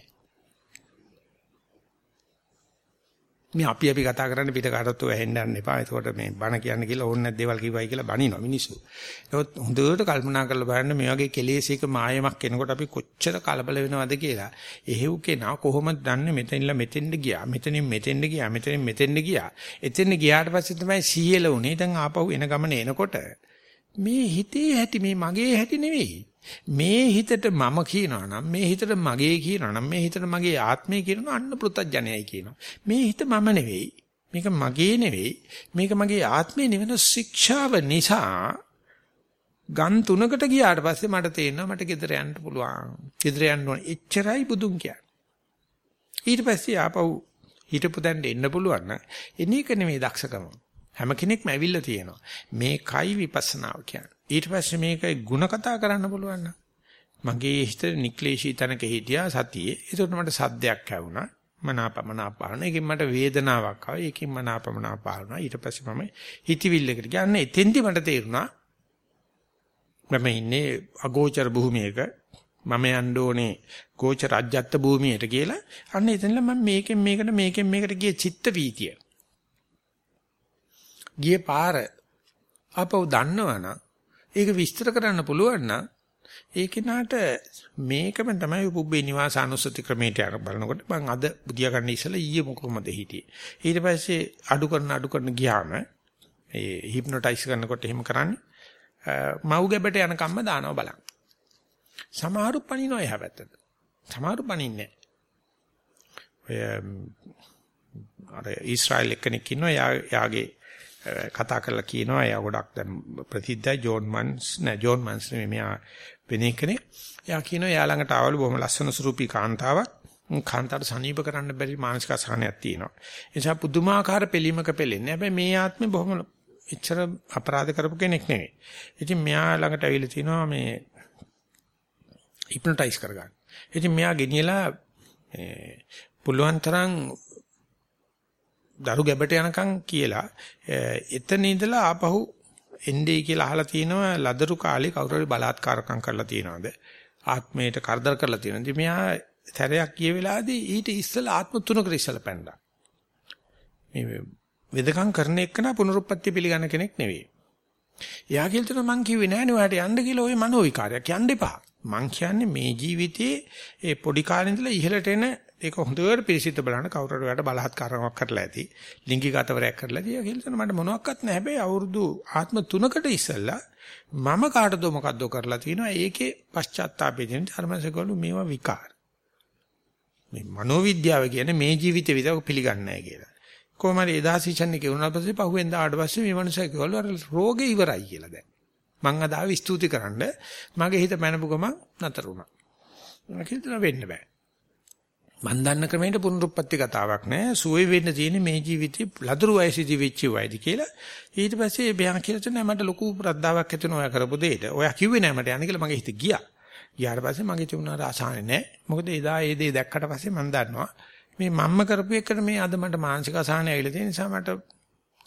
මේ අපි අපි කතා කරන්නේ පිට කාටවත් ඔය ඇහෙන්න යන්න එපා. ඒකට මේ බණ කියන්න කියලා ඕනේ නැත් දේවල් කිව්වයි කියලා බනිනවා මිනිස්සු. ඒවත් හොඳට කල්පනා කරලා බලන්න මේ වගේ කෙලෙසයක මායමක් එනකොට අපි කොච්චර කලබල වෙනවද කියලා. එහෙව් කෙනා කොහොමද දන්නේ මෙතනින්ලා මෙතෙන්ද ගියා. මෙතනින් මෙතෙන්ද ගියා. මෙතනින් මෙතෙන්ද ගියා. එතෙන් ගියාට පස්සේ තමයි සීයල උනේ. දැන් ආපහු එන ගමන එනකොට මේ හිතේ ඇති මේ මගේ හැටි නෙවෙයි. මේ හිතට මම කියනවා නම් මේ හිතට මගේ කියනවා නම් මේ හිතට මගේ ආත්මය කියනවා අන්න පෘතජ්ජනයයි කියනවා. මේ හිත මම නෙවෙයි. මේක මගේ නෙවෙයි. මේක මගේ ආත්මය නෙවෙන ශික්ෂාව නිසා ගන් තුනකට ගියාට පස්සේ මට තේරෙනවා මට ගෙදර යන්න පුළුවන්. ගෙදර යන්න ඕන. එච්චරයි බුදුන් කියන්නේ. ඊට පස්සේ ආපහු හිටපු දැන් එන්න පුළුවන් නම් එනේක නෙමෙයි දක්ෂකම. හැම කෙනෙක්ම ඇවිල්ලා තියෙනවා. මේකයි විපස්සනාව කියන්නේ. ඊට පස්සේ මේකයි ಗುಣ කතා කරන්න පුළුවන් මගේ හිත නික්ලේශී තනක හිටියා සතියේ. ඒකට මට සද්දයක් ඇහුණා. මනාපමනාපාන. ඒකෙන් මට වේදනාවක් ආවා. ඒකෙන් මනාපමනාපාන. ඊට පස්සේ මම හිතවිල්ලකට ගියන්නේ එතෙන්දි මට තේරුණා මම ඉන්නේ අගෝචර භූමියක මම යන්න ඕනේ ගෝචර අජ්ජත් භූමියට කියලා අන්න එතනල මම මේකෙන් මේකට මේකෙන් මේකට ගිය චිත්ත වීතිය ගියේ පාර අපව දන්නවනම් ඒක විස්තර කරන්න පුළුවන් නම් ඒ කෙනාට මේකම තමයි පුබ්බේ නිවාසානුස්සති ක්‍රමයට යන බලනකොට මම අද බුදියා ගන්න ඉස්සලා ඊයේ මොකමද හිටියේ. ඊට පස්සේ අඩු කරන අඩු කරන ගියාම ඒ හිප්නොටයිස් කරනකොට එහෙම කරන්නේ මව් ගැබට යන කම්ම දානවා බලන්න. සමහරු පණිනවා එහා පැත්තට. සමහරු පණින්නේ ඔය අර ඊශ්‍රායල් එක්කෙනෙක් ඉන්නවා යාගේ කතා කරලා කියනවා එයා ගොඩක් දැන් ප්‍රසිද්ධයි ජෝන් මන්ස් නෑ ජෝන් මන්ස් නෙමෙයි මෙයා වෙන කෙනෙක්. එයා කියනවා එයා ළඟට ආවලු බොහොම ලස්සන ස්වරූපී කාන්තාවක්. කාන්තාවට සනීප කරන්න බැරි මානසික අසහනයක් තියෙනවා. ඒ නිසා පුදුමාකාර පිළීමක පෙළෙන්නේ. හැබැයි මේ ආත්මේ බොහොම එච්චර අපරාධ කරපු කෙනෙක් නෙවෙයි. ඉතින් මෙයා ළඟට ඇවිල්ලා තිනවා මේ හිප්නොටයිස් කරගන්න. ඉතින් මෙයා ගෙනියලා පුළුවන් තරම් දරු ගැබට යනකම් කියලා එතන ඉඳලා ආපහු එන්නේ කියලා අහලා තිනවා ලදරු කාලේ කවුරු හරි බලාත්කාරකම් කරලා තියනවාද? ආත්මයට කරදර කරලා තියනවාද? මෙයා සැරයක් කිය වෙලාවේදී ඊට ඉස්සලා ආත්ම තුනකට ඉස්සලා පැනලා. මේ වෙදකම් කරන එකන පුනරුත්පත්ති පිළිගන්න කෙනෙක් නෙවෙයි. එයා කියලා මං කිව්වේ නෑනේ ඔයාලට යන්න කියලා ওই මනෝ විකාරයක් යන්න එපා. මං කියන්නේ මේ ජීවිතේ ඒ පොඩි කාලේ ඉඳලා ඉහළට එන ඒක හොඳට පිළිසිත බලන්න කවුරු හරි ඔයාලට බලහත්කාරකමක් කරලා ඇති ලිංගික අතවරයක් කරලා ඇති. කියලා මට මොනවත් නැහැ. හැබැයි අවුරුදු ආත්ම තුනකට ඉස්සෙල්ලා මම කාටද මොකද්ද කරලා තිනවා ඒකේ පශ්චාත්තාපය දෙන ධර්මසකවලු මේවා විකාර. මේ මනෝවිද්‍යාව කියන්නේ මේ ජීවිතේ විතර පිළිගන්නේ නැහැ කියලා. කොහොමද එදා සීචන් එකේ වුණා පස්සේ පහුවෙන් දාට පස්සේ මේ මනුස්සයා කිව්වලු අර රෝගේ ඉවරයි කියලා දැන්. මං අද ආවේ ස්තුති කරන්න මගේ හිත මැනපු ගමන් නතර වුණා. මම කිව්වා වෙන්න බෑ. මන් දන්න ක්‍රමයට පුනරුත්පත්ති කතාවක් නෑ. සුවේ වෙන්න තියෙන මේ ජීවිතේ ලදරු වයසේදී වෙච්ච වයිද කියලා. ඊට පස්සේ බයන් කියලා තුනේ මට ලොකු ප්‍රද්දාවක් ඇති වෙනවා ඔයා කරපු දෙයට. ඔයා කිව්වේ නෑ මට යන්න කියලා මගේ හිත ගියා. ගියාට පස්සේ මගේ තිබුණා රසායනේ නෑ. මොකද එදා ඒ දේ දැක්කට පස්සේ මම දන්නවා මේ මම්ම කරපු එකට මේ අද මට මානසික අසහනය ඇවිල්ලා තියෙන නිසා මට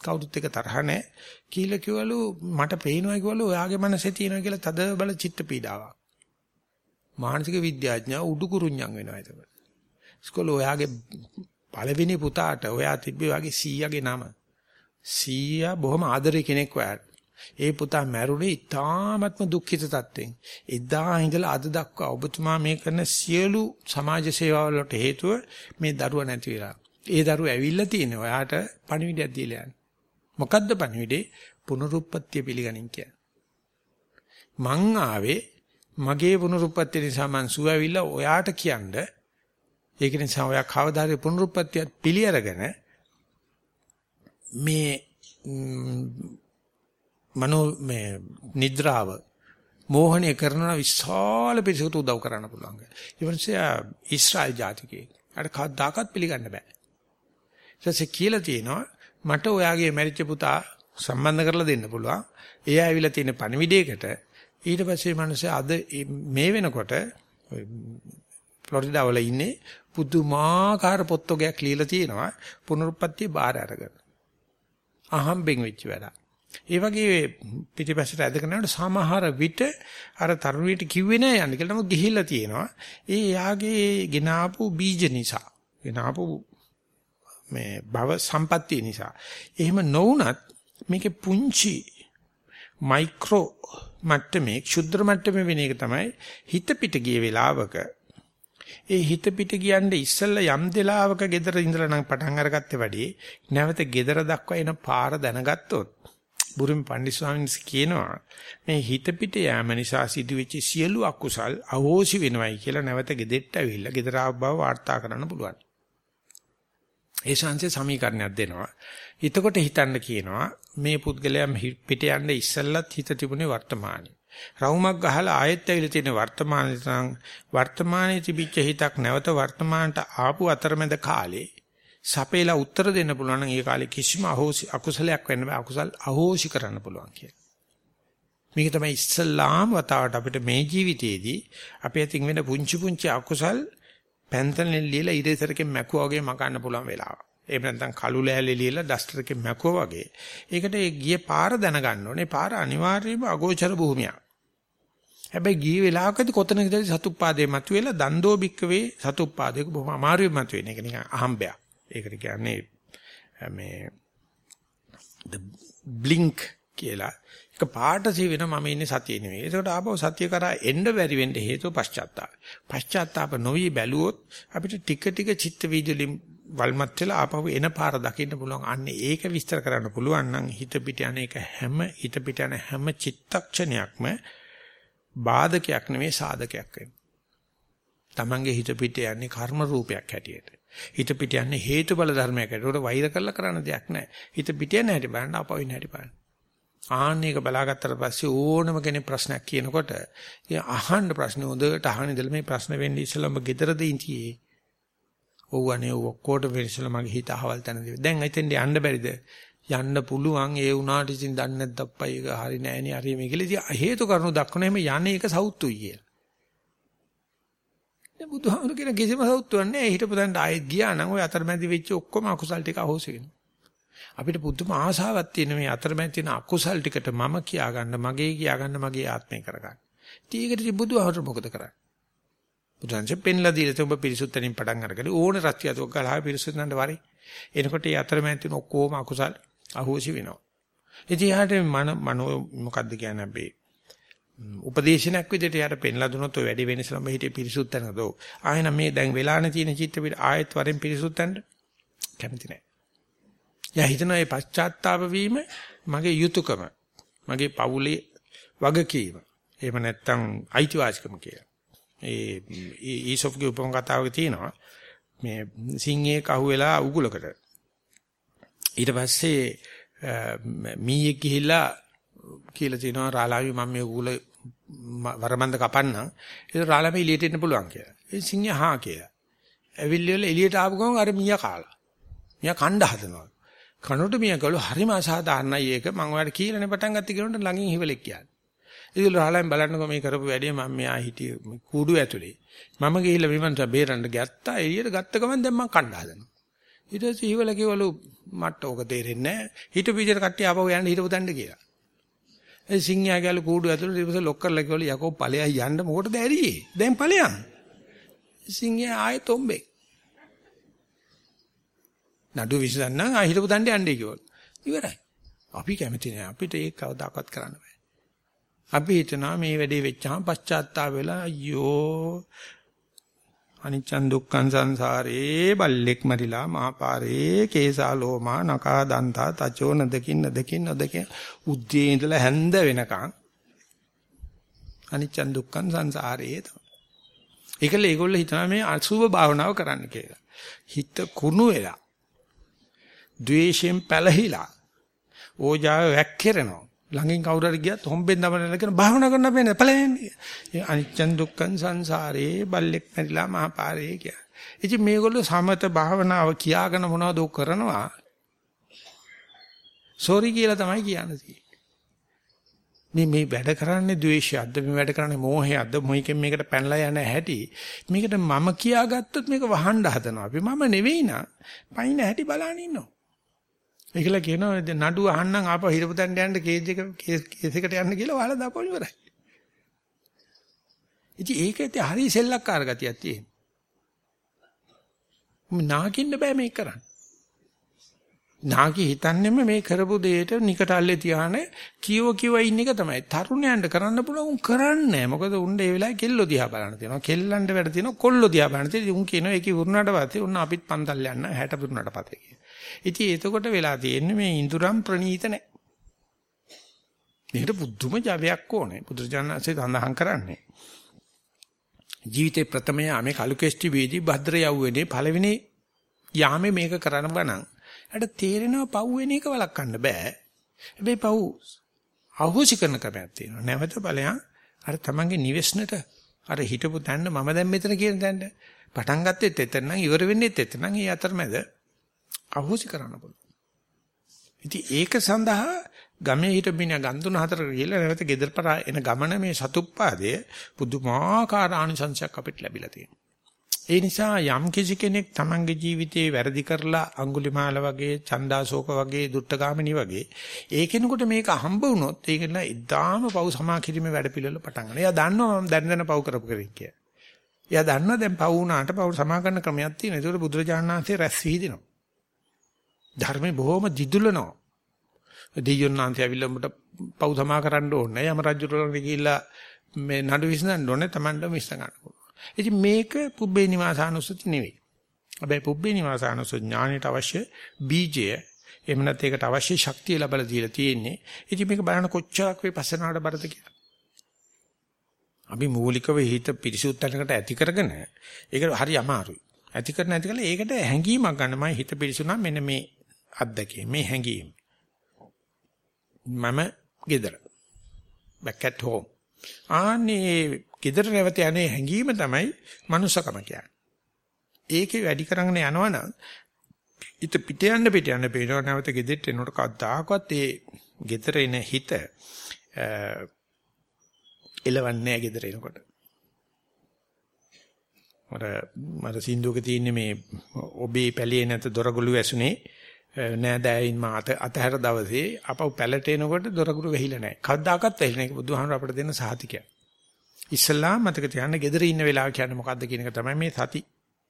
කවුරුත් එක තරහ නැහැ කියලා කිව්වලු මට පේනවා කිව්වලු ඔයාගේ මනසේ තියෙනවා කියලා තද බල චිත්ත පීඩාවක්. මානසික විද්‍යාඥයා උඩුකුරුඤ්ඤම් වෙනවා එතකොට. ඉස්කෝලේ ඔයාගේ පළවෙනි පුතාට ඔයා තිබ්බේ ඔයාගේ සීයාගේ නම. සීයා බොහොම ආදරේ කෙනෙක් ඔයාට. ඒ පුතා මැරුණේ ඉතාමත්ම දුක්ඛිත තත්ත්වෙන්. එදා ඉඳලා අද දක්වා ඔබතුමා මේ කරන සියලු සමාජ සේවාවලට හේතුව මේ දරුවා නැති වෙලා. ඒ දරුවා ඇවිල්ලා තියෙනවා. ඔයාට පණිවිඩයක් දීලා යන්න. මොකද්ද පණිවිඩේ? පුනරුත්පත්ති පිළිගනින් කියන්නේ. මං ආවේ මගේ පුනරුත්පත්ති නිසා මං සුව ඇවිල්ලා ඔයාට කියන්නේ ඒක නිසා ඔයා කවදාද පුනරුත්පත්තියත් පිළි අරගෙන මේ මනෝ මේ නිද්‍රාව මෝහණය කරන විශාල පිරිසකට උදව් කරන්න පුළුවන්. ඊවන්සයා ඊශ්‍රායල් ජාතිකයෙක්. අර කවදාකවත් පිළිගන්න බෑ. ඊටසේ කියලා තියෙනවා මට ඔයාගේ මැරිච්ච පුතා සම්බන්ධ කරලා දෙන්න පුළුවන්. එයා ඇවිල්ලා තියෙන පණිවිඩයකට ඊට පස්සේ මිනිස්සු අද මේ වෙනකොට ෆ්ලොරිඩා වල ඉන්නේ පුදුමාකාර පොත්තෝගයක් ලියලා තියෙනවා පුනරුත්පත්ති බාර අරගෙන. අහම්බෙන් වෙච්ච වැඩ. ඒ වගේ පිටිපස්සට ඇදගෙන යනකොට සමහර විට අර තරුණියට කිව්වේ නෑ යන්න කියලා නමුත් ගිහිල්ලා තියෙනවා. ඒ යාගේ ගෙනාපු බීජ නිසා. ගෙනාපු මේ භව සම්පත්තිය නිසා. එහෙම නොවුනත් මේකේ පුංචි මයික්‍රෝ මට්ටමේ ක්ෂුද්‍ර මට්ටමේ වෙන එක තමයි හිත පිට ගිය වෙලාවක ඒ හිත පිට කියන්නේ ඉස්සෙල්ලා යම් දෙලාවක gedara ඉඳලා නම් පටන් අරගත්තේ වැඩි නැවත gedara දක්වා එන පාර දැනගත්තොත් බුරුම පණ්ඩිත ස්වාමීන් කියනවා මේ හිත පිට යෑම නිසා සිදුවෙච්ච සියලු අකුසල් අහෝසි වෙනවයි කියලා නැවත gedෙට්ට ඇවිල්ලා gedara බව වාර්තා කරන්න පුළුවන්. ඒ ශාන්සේ සමීකරණයක් දෙනවා. එතකොට හිතන්න කියනවා මේ පුද්ගලයා පිට යන්න ඉස්සෙල්ලත් හිත තිබුණේ වර්තමානයේ. රවුමක් ගහලා ආයෙත් ඇවිල්ලා තියෙන වර්තමානයේ තං වර්තමානයේ තිබිච්ච හිතක් නැවත වර්තමානට ආපු අතරමැද කාලේ සපේලා උත්තර දෙන්න පුළුවන් නම් ඒ කාලේ කිසිම අහෝසි අකුසලයක් වෙන්න බෑ අකුසල් අහෝසි කරන්න පුළුවන් කියලා. මේක තමයි ඉස්සල්ලාම වතාවට අපිට මේ ජීවිතේදී අපේ අතින් වෙන පුංචි පුංචි අකුසල් පැන්තලෙන් ලියලා ඉරේසරකින් මැකුවා වගේ මකන්න පුළුවන් වෙලාව. එහෙම නැත්නම් කළු ලෑල්ලේ ලියලා ඩස්ටර් එකෙන් මැකුවා වගේ. ඒකට ඒ ගියේ පාර දැනගන්න ඕනේ. පාර අනිවාර්යයෙන්ම අගෝචර භූමියක්. හැබැයි ගිය වෙලාවකදී කොතනකද සතුප්පාදේ මතුවෙලා දන්දෝ බික්කවේ සතුප්පාදේක බොහොම අමාරුවෙන් මතුවෙන එක නිකන් අහම්බයක්. ඒකට කියන්නේ මේ the blink කියලා. ඒක පාට සී වෙන මම ඉන්නේ සතියේ නෙවෙයි. ඒකට ආපහු සතිය කරා එන්න බැරි වෙන්න හේතුව පශ්චාත්තාප. පශ්චාත්තාප නොවි බැලුවොත් අපිට ටික ටික චිත්ත වීදුලින් වල්මත් වෙලා ආපහු එන පාර දකින්න පුළුවන්. අන්න ඒක විස්තර කරන්න පුළුවන් නම් හිත පිට යන එක හැම හිත පිට යන හැම චිත්තක්ෂණයක්ම බාධකයක් නෙමෙයි සාධකයක් වෙනවා. Tamange හිත පිට යන්නේ කර්ම රූපයක් හැටියට. හිත පිට යන්නේ හේතුඵල ධර්මයක්. ඒකට වෛර කරලා කරන්න දෙයක් නැහැ. හිත පිට යන හැටි බලන්න අපවින් හැටි බලන්න. ආන්නේක බලාගත්තට පස්සේ ඕනම කෙනෙක් ප්‍රශ්නයක් කියනකොට ඉතින් අහන්න ප්‍රශ්න හොඳට අහන ඉඳලා මේ ප්‍රශ්න වෙන්නේ ඉස්සලම ගෙදරද ඉතියේ. ඔව්වනේ ඔක්කොට වෙනසල මගේ හිත අහවල් තැනදී. දැන් හිතෙන්ද යන්න බැරිද? යන්න පුළුවන් ඒ උනාට ඉතින් දන්නේ නැද්ද අප්පා ඒක හරි නෑනේ හරි මේ කියලා ඉතින් හේතු කරුණු දක්වන එහෙම යන්නේ ඒක සෞතුයි කියලා. දැන් බුදුහාමුදුරු කියන කිසිම සෞතුවක් නෑ හිටපු දැන් ආයෙත් ගියා නම් ওই අතරමැදි වෙච්ච ඔක්කොම අකුසල් ටික අහෝසි වෙනවා. අපිට පුදුම ආශාවක් තියෙන මේ අතරමැද තියෙන අකුසල් ටිකට මම කියා ගන්න මගේ කියා ගන්න මගේ ආත්මය කරගන්න. ඉතින් ඒකට ඉතින් බුදුහාමුදුරු මොකද කරන්නේ? බුදුන්සේ පෙන්ලා දීලා තුඹ පිරිසුත්තනින් පටන් අරගෙන ඕනේ රත්යතුක් ගලහා පිරිසුත්තනට වරි. එනකොට මේ අතරමැද තියෙන ඔක්කොම අකුසල් අහෝසි වෙනවා. ඉතින් යාට මන මනෝ මොකද්ද කියන්නේ අපි උපදේශනයක් විදිහට යාට පෙන්ලා දුනොත් ඔය වැඩි වෙනස නම් හිතේ පිරිසුත් තැනද ආයෙන මේ දැන් වෙලානේ තියෙන චිත්ත පිට ආයෙත් වරෙන් පිරිසුත් තැනට කැමති නැහැ. යා හිතන මේ පශ්චාත්තාප වීම මගේ යුතුයකම මගේ පවුලේ වගකීම. එහෙම නැත්නම් අයිතිවාසිකම කියලා. ඒ ඊසොෆ්ගේ උපම කතාවක තියෙනවා මේ සිංහයෙක් අහුවෙලා උගුලකට ඊට පස්සේ මීයෙක් ගිහිල්ලා කියලා තිනවා රාලාවි මම මේ උගුල වරමන්ද කපන්නම් ඒක රාලාවි එළියට එන්න පුළුවන් කියලා. ඒ සිංහයා හා කියලා. ඇවිල්ලිවල එළියට ආපු ගමන් අර මීයා කාලා. මීයා කණ්ඩ හදනවා. කනොට මීයා ගලු හරිම අසාධාරණයි ඒක මම ඔයාලට කියලානේ පටන් ගත්තේ කියනොත් ළඟින් හිවලෙක් කියන්නේ. ඉතින් රාලාවෙන් බලන්නකෝ මේ කරපු වැඩේ මම මෙයා හිටියේ කූඩු ඇතුලේ. මම ගිහිල්ලා විමන්ත බේරන්න ගත්තා එළියට ගත්ත ගමන් දැන් මම කණ්ඩ හදනවා. ඊට පස්සේ හිවල කිව්වලු මට ඕක තේරෙන්නේ නැහැ. හිටපු විදිහට කට්ටිය ආපහු යන්න හිටපු තැනට කියලා. ඒ සිංහයා ගාලු කූඩු ඇතුළේ ඊපස්සේ ලොක් කරලා කිව්වලු යකෝ ඵලයයි යන්න මොකටද ඇරියේ? දැන් ඵලයන්. සිංහයා ආයෙ තොම්බේ. නඩු විසඳන්න ආ හිටපු තැනට යන්නේ කිව්වලු. ඉවරයි. අපි කැමති නෑ. අපිට ඒක කවදාකවත් කරන්න බෑ. අපි හිතනවා මේ වැඩේ වෙච්චාම පශ්චාත්තාප වෙලා අයියෝ අනිච්චන් දුක්ඛං සංසාරේ බල්ලෙක් මරිලා මහපාරේ කේසාලෝමා නකා දන්තා තචෝ නදකින් නදකින් නදකින් උද්දී ඉඳලා හැන්ද වෙනකන් අනිච්චන් දුක්ඛං සංසාරේ තමයි. ඒකල ඒගොල්ලෝ හිතනවා මේ අසුභ භාවනාව කරන්න කියලා. හිත කුණු වෙලා ද්වේෂයෙන් පැලහිලා ඕජාව වැක්කිරෙනවා. ළඟින් කවුරු හරි ගියත් හොම්බෙන් දමන කරන භාවනා කරන්න බෑ ඵලයන්නේ. ඒ අනිච්චන් දුක්ඛන් සංසාරේ බල්ලෙක් මැරිලා මහපාරේ කිය. ඉතින් මේගොල්ලෝ සමත භාවනාව කියාගෙන මොනවද කරනවා? සෝරි කියලා තමයි කියන්නේ. මේ මේ වැඩ කරන්නේ ද්වේෂයක්ද මේ වැඩ කරන්නේ මෝහයක්ද මොහිකෙන් මේකට පැනලා යන හැටි මේකට මම කියාගත්තොත් මේක වහන්න හදනවා අපි මම නෙවෙයි නා පයින් හැටි බලන්න ඉන්නවා ඒකලා කියනවා නඩු අහන්නම් ආපහු හිරපු තැනට යන්න කේජ් එක කේස් එකට යන්න කියලා වහලා දාපුවම ඉවරයි. ඉතින් ඒකෙත් හරි සෙල්ලක්කාර ගතියක් තියෙනවා. නාකින්න බෑ මේක කරන්න. නාකි හිතන්නේම මේ කරපු දෙයට නිකටල්ලේ තියාන කියව කියව ඉන්න එක තමයි. තරුණයන්ට කරන්න පුළුවන් උන් කරන්නේ මොකද උන් ඒ වෙලාවේ කෙල්ලෝ දිහා බලන්න තියෙනවා. කෙල්ලන්ට වැඩ තියෙනවා කොල්ලෝ දිහා බලන්න තියෙනවා. උන් කියනවා ඒකේ වුණාට පස්සේ උන් අපිත් පන්තල් යන්න 60 පුරුණාට පස්සේ. ඉතින් එතකොට වෙලා තියෙන්නේ මේ ඉඳුරම් ප්‍රණීත නැහැ. මේකට බුද්ධම ජවයක් ඕනේ. බුදුරජාණන්සේ සඳහන් කරන්නේ. ජීවිතේ ප්‍රථම යාමේ කලුකෙස්ටි වේදී භද්‍ර යවුවේනේ පළවෙනි යාමේ මේක කරන්න බණන්. එයාට තේරෙනවා පව් වෙන එක වළක්වන්න බෑ. හැබැයි පව් අහෝසි කරන ක්‍රමයක් තියෙනවා. නැවත බලයන් අර තමන්ගේ නිවෙස්නට අර හිටපු තැන්න මම දැන් මෙතන කියන තැන්න පටන් ගත්තෙත් එතන නම් ඉවර වෙන්නෙත් එතන නම් ඒ අතරමැද අහෝසි කරන්න පුළුවන්. ඉතින් ඒක සඳහා ගමේ හිටපින ගන්දුන හතර ගිහලා නැවත ගෙදරපර එන ගමන මේ සතුප්පාදයේ පුදුමාකාර ආනිසංසයක් අපිට ලැබිලා තියෙනවා. ඒ නිසා යම් කිසි කෙනෙක් තමන්ගේ ජීවිතේ වැරදි කරලා අඟුලිමාල වගේ, චන්දාසෝක වගේ, දුට්ටගාමිනී වගේ ඒ කෙනෙකුට මේක හම්බ වුණොත් ඒක න ඉදාම පව් සමා කිරීමේ වැඩ පිළිවෙල පටන් ගන්නවා. එයා දන්නවා මම දැන දැන පව් කරපු කෙනෙක් කියලා. එයා දන්නවා දැන් පව් වුණාට පව් සමා කරන ක්‍රමයක් තියෙනවා. ඒකට බුදුරජාණන් වහන්සේ රැස් විහිදිනවා. ධර්මේ බොහොම දිදුලනවා. දෙයියොන්නාන්ති ඇවිල්ලා උඹට පව් සමා කරන්න ඕනේ. යම රජුට ගිහිල්ලා මේ නඩු විසඳන්න ඕනේ. Tamanට විසඳ ගන්න පුළුවන්. ඉතින් මේක පුබ්බේ නිවාසානුස්සති නෙවෙයි. හැබැයි පුබ්බේ නිවාසානුස්සති ඥාණයට අවශ්‍ය බීජය එහෙම නැත්නම් ඒකට අවශ්‍ය ශක්තිය ලැබලා දීලා තියෙන්නේ. ඉතින් මේක බලන කොච්චරක් විපස්සනාට බරද කියලා. අපි මූලිකව හිත පිරිසුත්තනකට ඇති කරගෙන ඒක හරි අමාරුයි. ඇති කරන ඇති කළා ඒකට හැඟීමක් ගන්න මම හිත පිරිසුනා මෙන්න මේ අත්දැකීම මේ හැඟීම. මම gedara back at home. ආන්නේ gedara නැවත යන්නේ හැඟීම තමයි මනුස්සකම කියන්නේ. ඒකේ වැඩි කරගෙන යනවනම් හිත පිට යන්න පිට යන්න පේනවා නැවත gedෙට එනකොට කවදාකවත් ඒ gedara එන හිත එලවන්නේ නැහැ gedara එනකොට. මට මට සින්දුවක තියෙන්නේ මේ ඔබේ පැලේ නැත දොරගුළු ඇසුනේ නෑදෑයින් මා අත අතහැර දවසේ අපව පැලට එනකොට දොරගුරු වෙහිලා නැහැ. කවදාකවත් වෙහිලා නැහැ. බුදුහාමර අපිට දෙන සාතිකය. ඉස්ලාම් මතක තියාගන්න gedare ඉන්න වෙලාව කියන්නේ මොකද්ද කියන එක තමයි මේ සති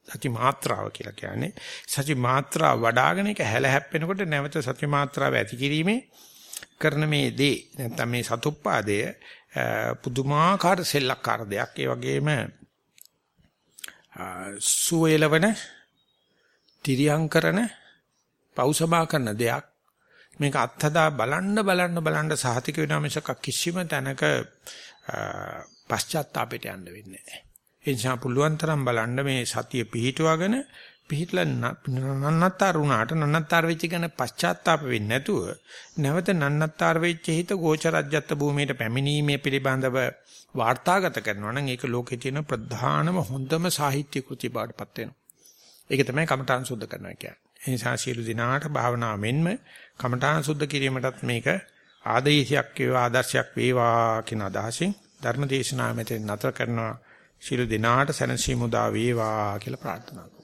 සති මාත්‍රාව කියලා කියන්නේ. සති මාත්‍රාව වඩ아가න එක හැල හැප්පෙනකොට නැවත සති මාත්‍රාව ඇති කිරීමේ කරන මේ දේ නැත්නම් මේ සතුප්පාදය පුදුමාකාර සෙල්ලක්කාර දෙයක්. ඒ වගේම සුවේලවන තිරියම් කරන පෞසබා කරන දෙයක් මේක අත්හදා බලන්න බලන්න බලන්න සහතික වෙනා මිසක කිසිම තැනක පශ්චාත්තාපයට යන්න වෙන්නේ නැහැ. ඒ නිසා පුළුවන් තරම් බලන්න මේ සතිය පිහිටුවගෙන පිහිටලා නන්නත්තර වුණාට නන්නත්තර වෙච්ච ගැන පශ්චාත්තාප වෙන්නේ නැතුව නැවත නන්නත්තර වෙච්ච හිත ගෝචරජ්‍යත්ත භූමියට පැමිණීමේ පිළිබඳව වාර්තාගත කරනවා නම් ඒක ලෝකේ තියෙන ප්‍රධානම හොඳම සාහිත්‍ය කෘති බවටපත් වෙනවා. ඒක තමයි කමඨාන් සුද්ධ කරනවා කියන්නේ. ඒ නිසා සියලු දිනාට භාවනාව මෙන්ම කමඨාන් සුද්ධ කිරීමටත් මේක ආදේශයක් වේවා ආදර්ශයක් වේවා කියන අදහසින් ධර්ම දේශනාව මෙතෙන් නතර කරනවා. සියලු දිනාට සැනසීම උදා වේවා කියලා ප්‍රාර්ථනා